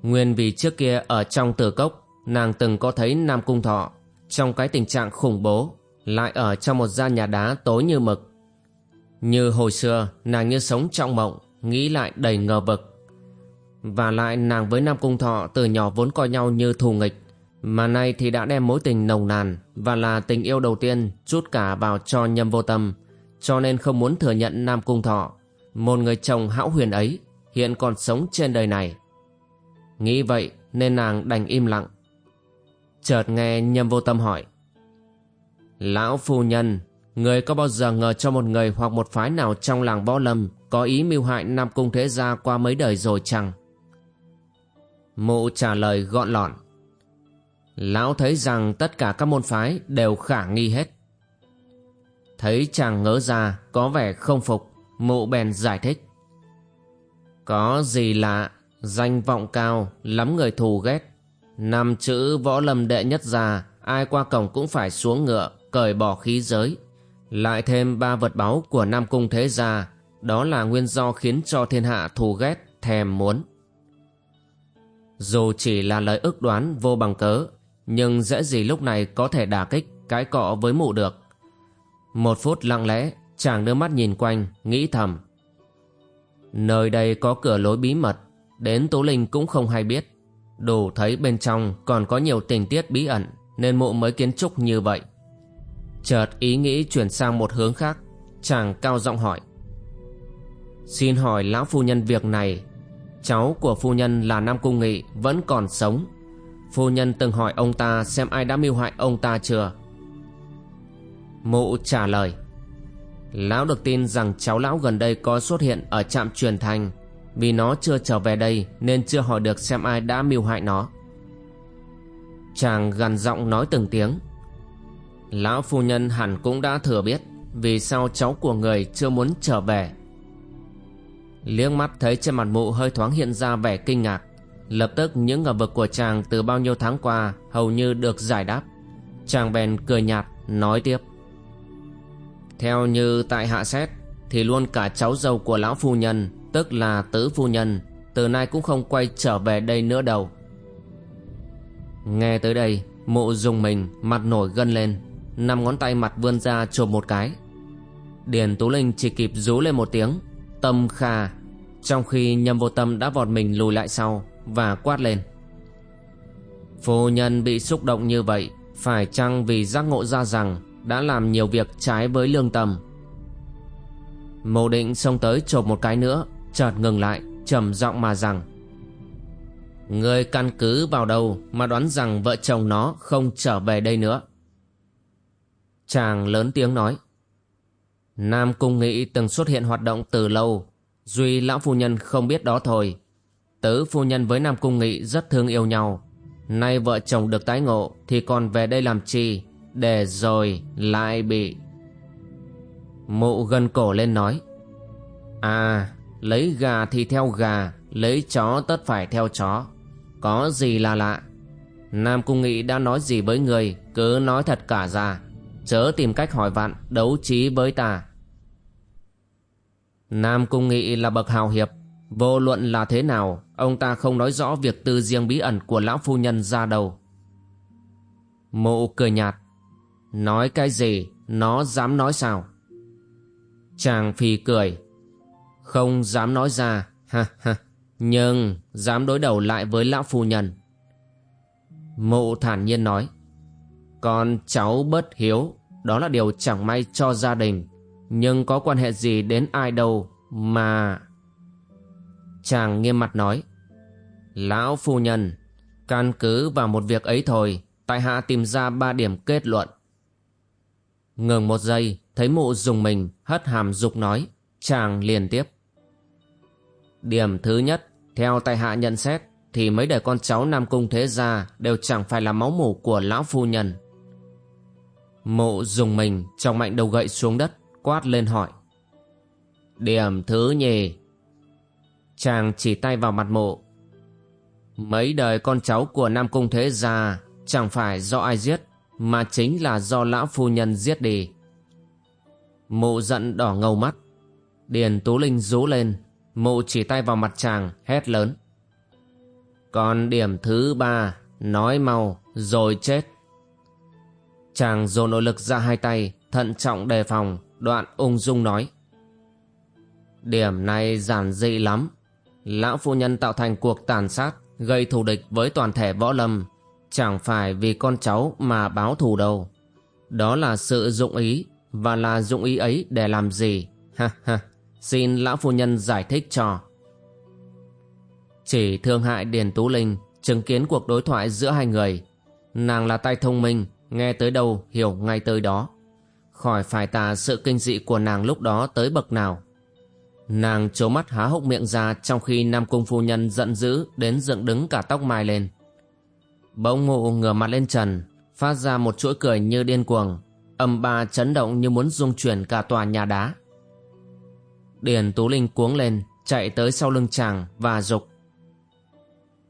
Nguyên vì trước kia ở trong tử cốc, nàng từng có thấy nam cung thọ trong cái tình trạng khủng bố lại ở trong một gian nhà đá tối như mực. Như hồi xưa, nàng như sống trong mộng, nghĩ lại đầy ngờ vực. Và lại nàng với nam cung thọ từ nhỏ vốn coi nhau như thù nghịch, mà nay thì đã đem mối tình nồng nàn và là tình yêu đầu tiên chút cả vào cho nhâm vô tâm, cho nên không muốn thừa nhận nam cung thọ, một người chồng hão huyền ấy, hiện còn sống trên đời này. Nghĩ vậy nên nàng đành im lặng. Chợt nghe nhâm vô tâm hỏi lão phu nhân, người có bao giờ ngờ cho một người hoặc một phái nào trong làng võ lâm có ý mưu hại nam cung thế gia qua mấy đời rồi chăng? Mụ trả lời gọn lọn. Lão thấy rằng tất cả các môn phái đều khả nghi hết. Thấy chàng ngớ ra, có vẻ không phục, mụ bèn giải thích. Có gì lạ, danh vọng cao, lắm người thù ghét. Năm chữ võ lâm đệ nhất già ai qua cổng cũng phải xuống ngựa cởi bỏ khí giới. Lại thêm ba vật báu của nam cung thế gia, đó là nguyên do khiến cho thiên hạ thù ghét, thèm muốn. Dù chỉ là lời ước đoán vô bằng cớ, nhưng dễ gì lúc này có thể đả kích cái cọ với mụ được. Một phút lặng lẽ, chàng đưa mắt nhìn quanh, nghĩ thầm. Nơi đây có cửa lối bí mật, đến tú linh cũng không hay biết. Đủ thấy bên trong còn có nhiều tình tiết bí ẩn, nên mụ mới kiến trúc như vậy chợt ý nghĩ chuyển sang một hướng khác. Chàng cao giọng hỏi, xin hỏi lão phu nhân việc này, cháu của phu nhân là nam cung nghị vẫn còn sống? Phu nhân từng hỏi ông ta xem ai đã mưu hại ông ta chưa? Mụ trả lời, Lão được tin rằng cháu lão gần đây có xuất hiện ở trạm truyền thành Vì nó chưa trở về đây nên chưa hỏi được xem ai đã mưu hại nó. Chàng gằn giọng nói từng tiếng Lão phu nhân hẳn cũng đã thừa biết Vì sao cháu của người chưa muốn trở về. Liếc mắt thấy trên mặt mụ hơi thoáng hiện ra vẻ kinh ngạc, Lập tức những ngờ vực của chàng từ bao nhiêu tháng qua Hầu như được giải đáp. Chàng bèn cười nhạt, nói tiếp. Theo như tại hạ xét, Thì luôn cả cháu dâu của lão phu nhân, Tức là tứ phu nhân, Từ nay cũng không quay trở về đây nữa đâu. Nghe tới đây, Mụ dùng mình, mặt nổi gân lên. Năm ngón tay mặt vươn ra chộp một cái. Điền Tú Linh chỉ kịp rú lên một tiếng. Tâm kha, Trong khi nhâm vô tâm đã vọt mình lùi lại sau Và quát lên. Phu nhân bị xúc động như vậy, Phải chăng vì giác ngộ ra rằng Đã làm nhiều việc trái với lương tâm? Mộ định xông tới chộp một cái nữa, Chợt ngừng lại, trầm giọng mà rằng Người căn cứ vào đâu Mà đoán rằng vợ chồng nó không trở về đây nữa? Chàng lớn tiếng nói. Nam Cung Nghị từng xuất hiện hoạt động từ lâu, Duy lão phu nhân không biết đó thôi. Tứ phu nhân với Nam Cung Nghị rất thương yêu nhau. Nay vợ chồng được tái ngộ Thì còn về đây làm chi Để rồi lại bị Mụ gần cổ lên nói. À Lấy gà thì theo gà, Lấy chó tất phải theo chó. Có gì là lạ? Nam Cung Nghị đã nói gì với người Cứ nói thật cả ra. Chớ tìm cách hỏi vặn Đấu trí với ta. Nam Cung Nghị là bậc hào hiệp. Vô luận là thế nào, Ông ta không nói rõ việc tư riêng bí ẩn Của lão phu nhân ra đâu. Mụ cười nhạt. Nói cái gì, Nó dám nói sao? Chàng phì cười. Không dám nói ra, ha ha. Nhưng dám đối đầu lại với lão phu nhân. Mụ thản nhiên nói. Con cháu bất hiếu. Đó là điều chẳng may cho gia đình. Nhưng có quan hệ gì đến ai đâu Mà Chàng nghiêm mặt nói. Lão phu nhân, Căn cứ vào một việc ấy thôi, Tại hạ tìm ra ba điểm kết luận. Ngừng một giây, Thấy mụ dùng mình, Hất hàm dục nói. Chàng liền tiếp. Điểm thứ nhất, Theo tại hạ nhận xét, Thì mấy đời con cháu Nam Cung Thế Gia Đều chẳng phải là máu mủ của lão phu nhân. Mộ dùng mình Trong mạnh đầu gậy xuống đất, Quát lên hỏi. Điểm thứ nhì. Chàng chỉ tay vào mặt mộ. Mấy đời con cháu của Nam Cung Thế Gia Chẳng phải do ai giết, Mà chính là do lão phu nhân giết đi. Mộ giận đỏ ngầu mắt. Điền Tú Linh rú lên. Mộ chỉ tay vào mặt chàng, hét lớn. Còn điểm thứ ba, Nói mau, rồi chết. Chàng dồn nội lực ra hai tay, Thận trọng đề phòng, Đoạn ung dung nói. Điểm này giản dị lắm. Lão phu nhân tạo thành cuộc tàn sát, Gây thù địch với toàn thể võ lâm. Chẳng phải vì con cháu mà báo thù đâu. Đó là sự dụng ý, Và là dụng ý ấy để làm gì? Ha ha. Xin lão phu nhân giải thích cho. Chỉ thương hại Điền Tú Linh, Chứng kiến cuộc đối thoại giữa hai người. Nàng là tay thông minh Nghe tới đâu hiểu ngay tới đó Khỏi phải tà sự kinh dị của nàng lúc đó tới bậc nào Nàng trố mắt há hốc miệng ra trong khi Nam Cung Phu Nhân giận dữ đến dựng đứng cả tóc mai lên. Bỗng ngộ ngửa mặt lên trần, phát ra một chuỗi cười như điên cuồng, âm ba chấn động như muốn rung chuyển cả tòa nhà đá. Điền Tú Linh cuống lên, chạy tới sau lưng chàng và dục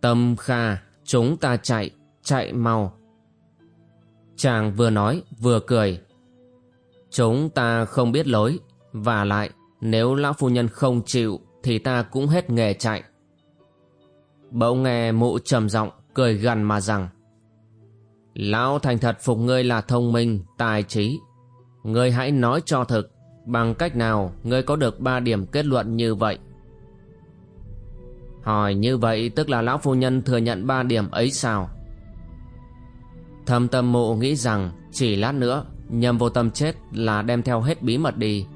Tâm Kha, chúng ta chạy, chạy mau. Chàng vừa nói vừa cười. Chúng ta không biết lối, và lại nếu lão phu nhân không chịu Thì ta cũng hết nghề chạy. Bỗng nghe mụ trầm giọng Cười gần mà rằng Lão thành thật phục ngươi là thông minh Tài trí. Ngươi hãy nói cho thực Bằng cách nào ngươi có được ba điểm kết luận như vậy? Hỏi như vậy tức là lão phu nhân thừa nhận ba điểm ấy sao? Thâm tâm mụ nghĩ rằng Chỉ lát nữa, Nhầm vô tâm chết là đem theo hết bí mật đi.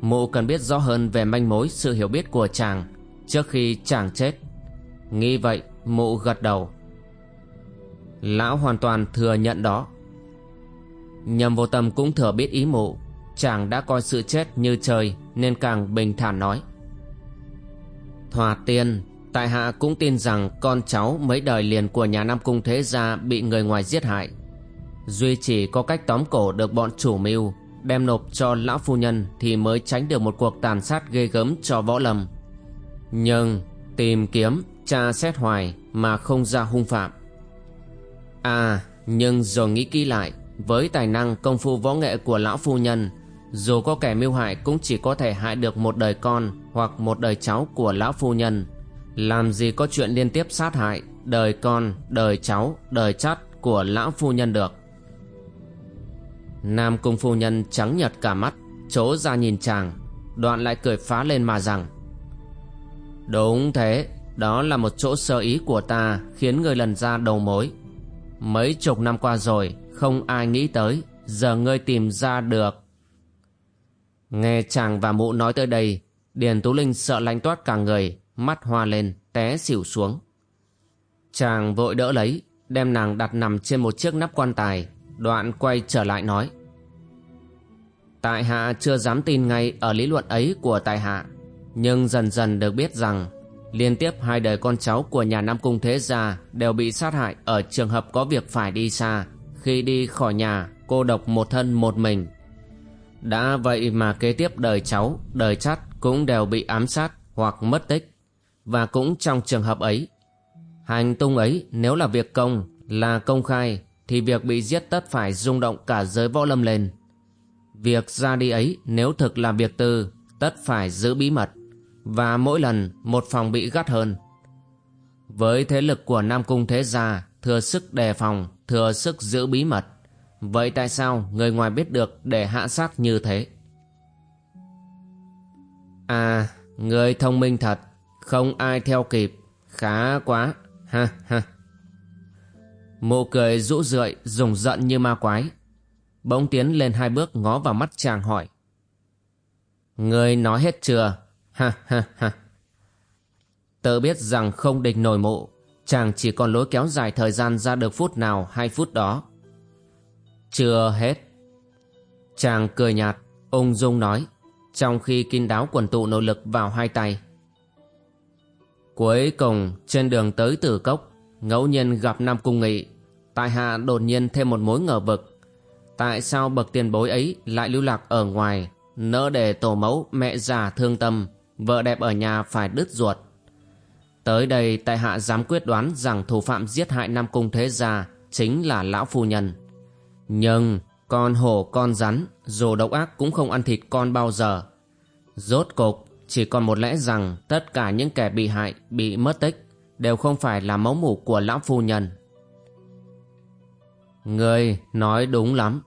Mụ cần biết rõ hơn về manh mối sự hiểu biết của chàng Trước khi chàng chết. Nghĩ vậy mụ gật đầu. Lão hoàn toàn thừa nhận đó. Nhầm vô tâm cũng thừa biết ý mụ Chàng đã coi sự chết như trời Nên càng bình thản nói. Thòa tiên Tại hạ cũng tin rằng con cháu mấy đời liền của nhà Nam Cung Thế Gia bị người ngoài giết hại. Duy chỉ có cách tóm cổ được bọn chủ mưu, đem nộp cho lão phu nhân thì mới tránh được một cuộc tàn sát ghê gớm cho võ lâm. Nhưng tìm kiếm, tra xét hoài mà không ra hung phạm. À nhưng rồi nghĩ kỹ lại, với tài năng công phu võ nghệ của lão phu nhân, dù có kẻ mưu hại cũng chỉ có thể hại được một đời con hoặc một đời cháu của lão phu nhân làm gì có chuyện liên tiếp sát hại, đời con, đời cháu, đời chắt của lão phu nhân được. Nam cung phu nhân trắng nhật cả mắt, Chố ra nhìn chàng, Đoạn lại cười phá lên mà rằng, Đúng thế, Đó là một chỗ sơ ý của ta Khiến người lần ra đầu mối. Mấy chục năm qua rồi, Không ai nghĩ tới, Giờ ngươi tìm ra được. Nghe chàng và mụ nói tới đây, Điền Tú Linh sợ lạnh toát cả người Mắt hoa lên, té xỉu xuống. Chàng vội đỡ lấy, Đem nàng đặt nằm trên một chiếc nắp quan tài. Đoạn quay trở lại nói, Tại hạ chưa dám tin ngay Ở lý luận ấy của tại hạ, Nhưng dần dần được biết rằng Liên tiếp hai đời con cháu của nhà Nam Cung Thế Gia Đều bị sát hại Ở trường hợp có việc phải đi xa Khi đi khỏi nhà Cô độc một thân một mình. Đã vậy mà kế tiếp đời cháu, Đời chắt cũng đều bị ám sát Hoặc mất tích. Và cũng trong trường hợp ấy, Hành tung ấy nếu là việc công, Là công khai, Thì việc bị giết tất phải rung động cả giới võ lâm lên. Việc ra đi ấy nếu thực là việc tư, Tất phải giữ bí mật. Và mỗi lần một phòng bị gắt hơn. Với thế lực của Nam Cung Thế Gia, Thừa sức đề phòng, Thừa sức giữ bí mật. Vậy tại sao người ngoài biết được Để hạ sát như thế? À Người thông minh thật. Không ai theo kịp. Khá quá. Ha ha. Mụ cười rũ rượi Dùng giận như ma quái. Bỗng tiến lên hai bước, ngó vào mắt chàng hỏi. Người nói hết chưa? Ha ha ha. Tự biết rằng không địch nổi mụ. Chàng chỉ còn lối kéo dài thời gian ra được phút nào, hai phút đó. Chưa hết. Chàng cười nhạt, Ung dung nói, Trong khi kinh đáo quần tụ nội lực vào hai tay. Cuối cùng, trên đường tới tử cốc, Ngẫu nhiên gặp Nam Cung Nghị Tại hạ đột nhiên thêm một mối ngờ vực Tại sao bậc tiền bối ấy lại lưu lạc ở ngoài, Nỡ để tổ mẫu, mẹ già thương tâm, Vợ đẹp ở nhà phải đứt ruột Tới đây, tại hạ dám quyết đoán rằng thủ phạm giết hại Nam Cung Thế Gia chính là lão phu nhân. Nhưng, con hổ, con rắn, dù độc ác cũng không ăn thịt con bao giờ. Rốt cục chỉ còn một lẽ rằng tất cả những kẻ bị hại bị mất tích đều không phải là máu mủ của lão phu nhân. Người nói đúng lắm.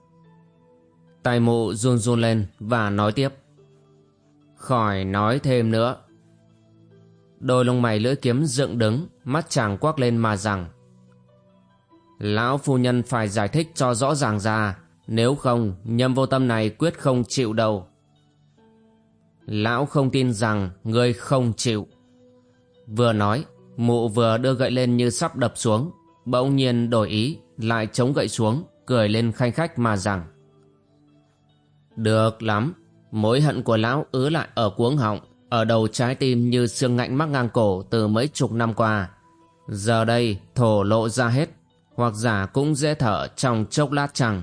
Tài mụ run run lên và nói tiếp. Khỏi nói thêm nữa. Đôi lông mày lưỡi kiếm dựng đứng, mắt chàng quắc lên mà rằng Lão phu nhân phải giải thích cho rõ ràng ra, nếu không nhâm vô tâm này quyết không chịu đâu. Lão không tin rằng ngươi không chịu. Vừa nói, mụ vừa đưa gậy lên như sắp đập xuống, bỗng nhiên đổi ý, lại chống gậy xuống, cười lên khanh khách mà rằng Được lắm, mối hận của lão ứ lại ở cuống họng, ở đầu trái tim như xương ngạnh mắc ngang cổ từ mấy chục năm qua. Giờ đây thổ lộ ra hết, hoặc giả cũng dễ thở trong chốc lát chẳng.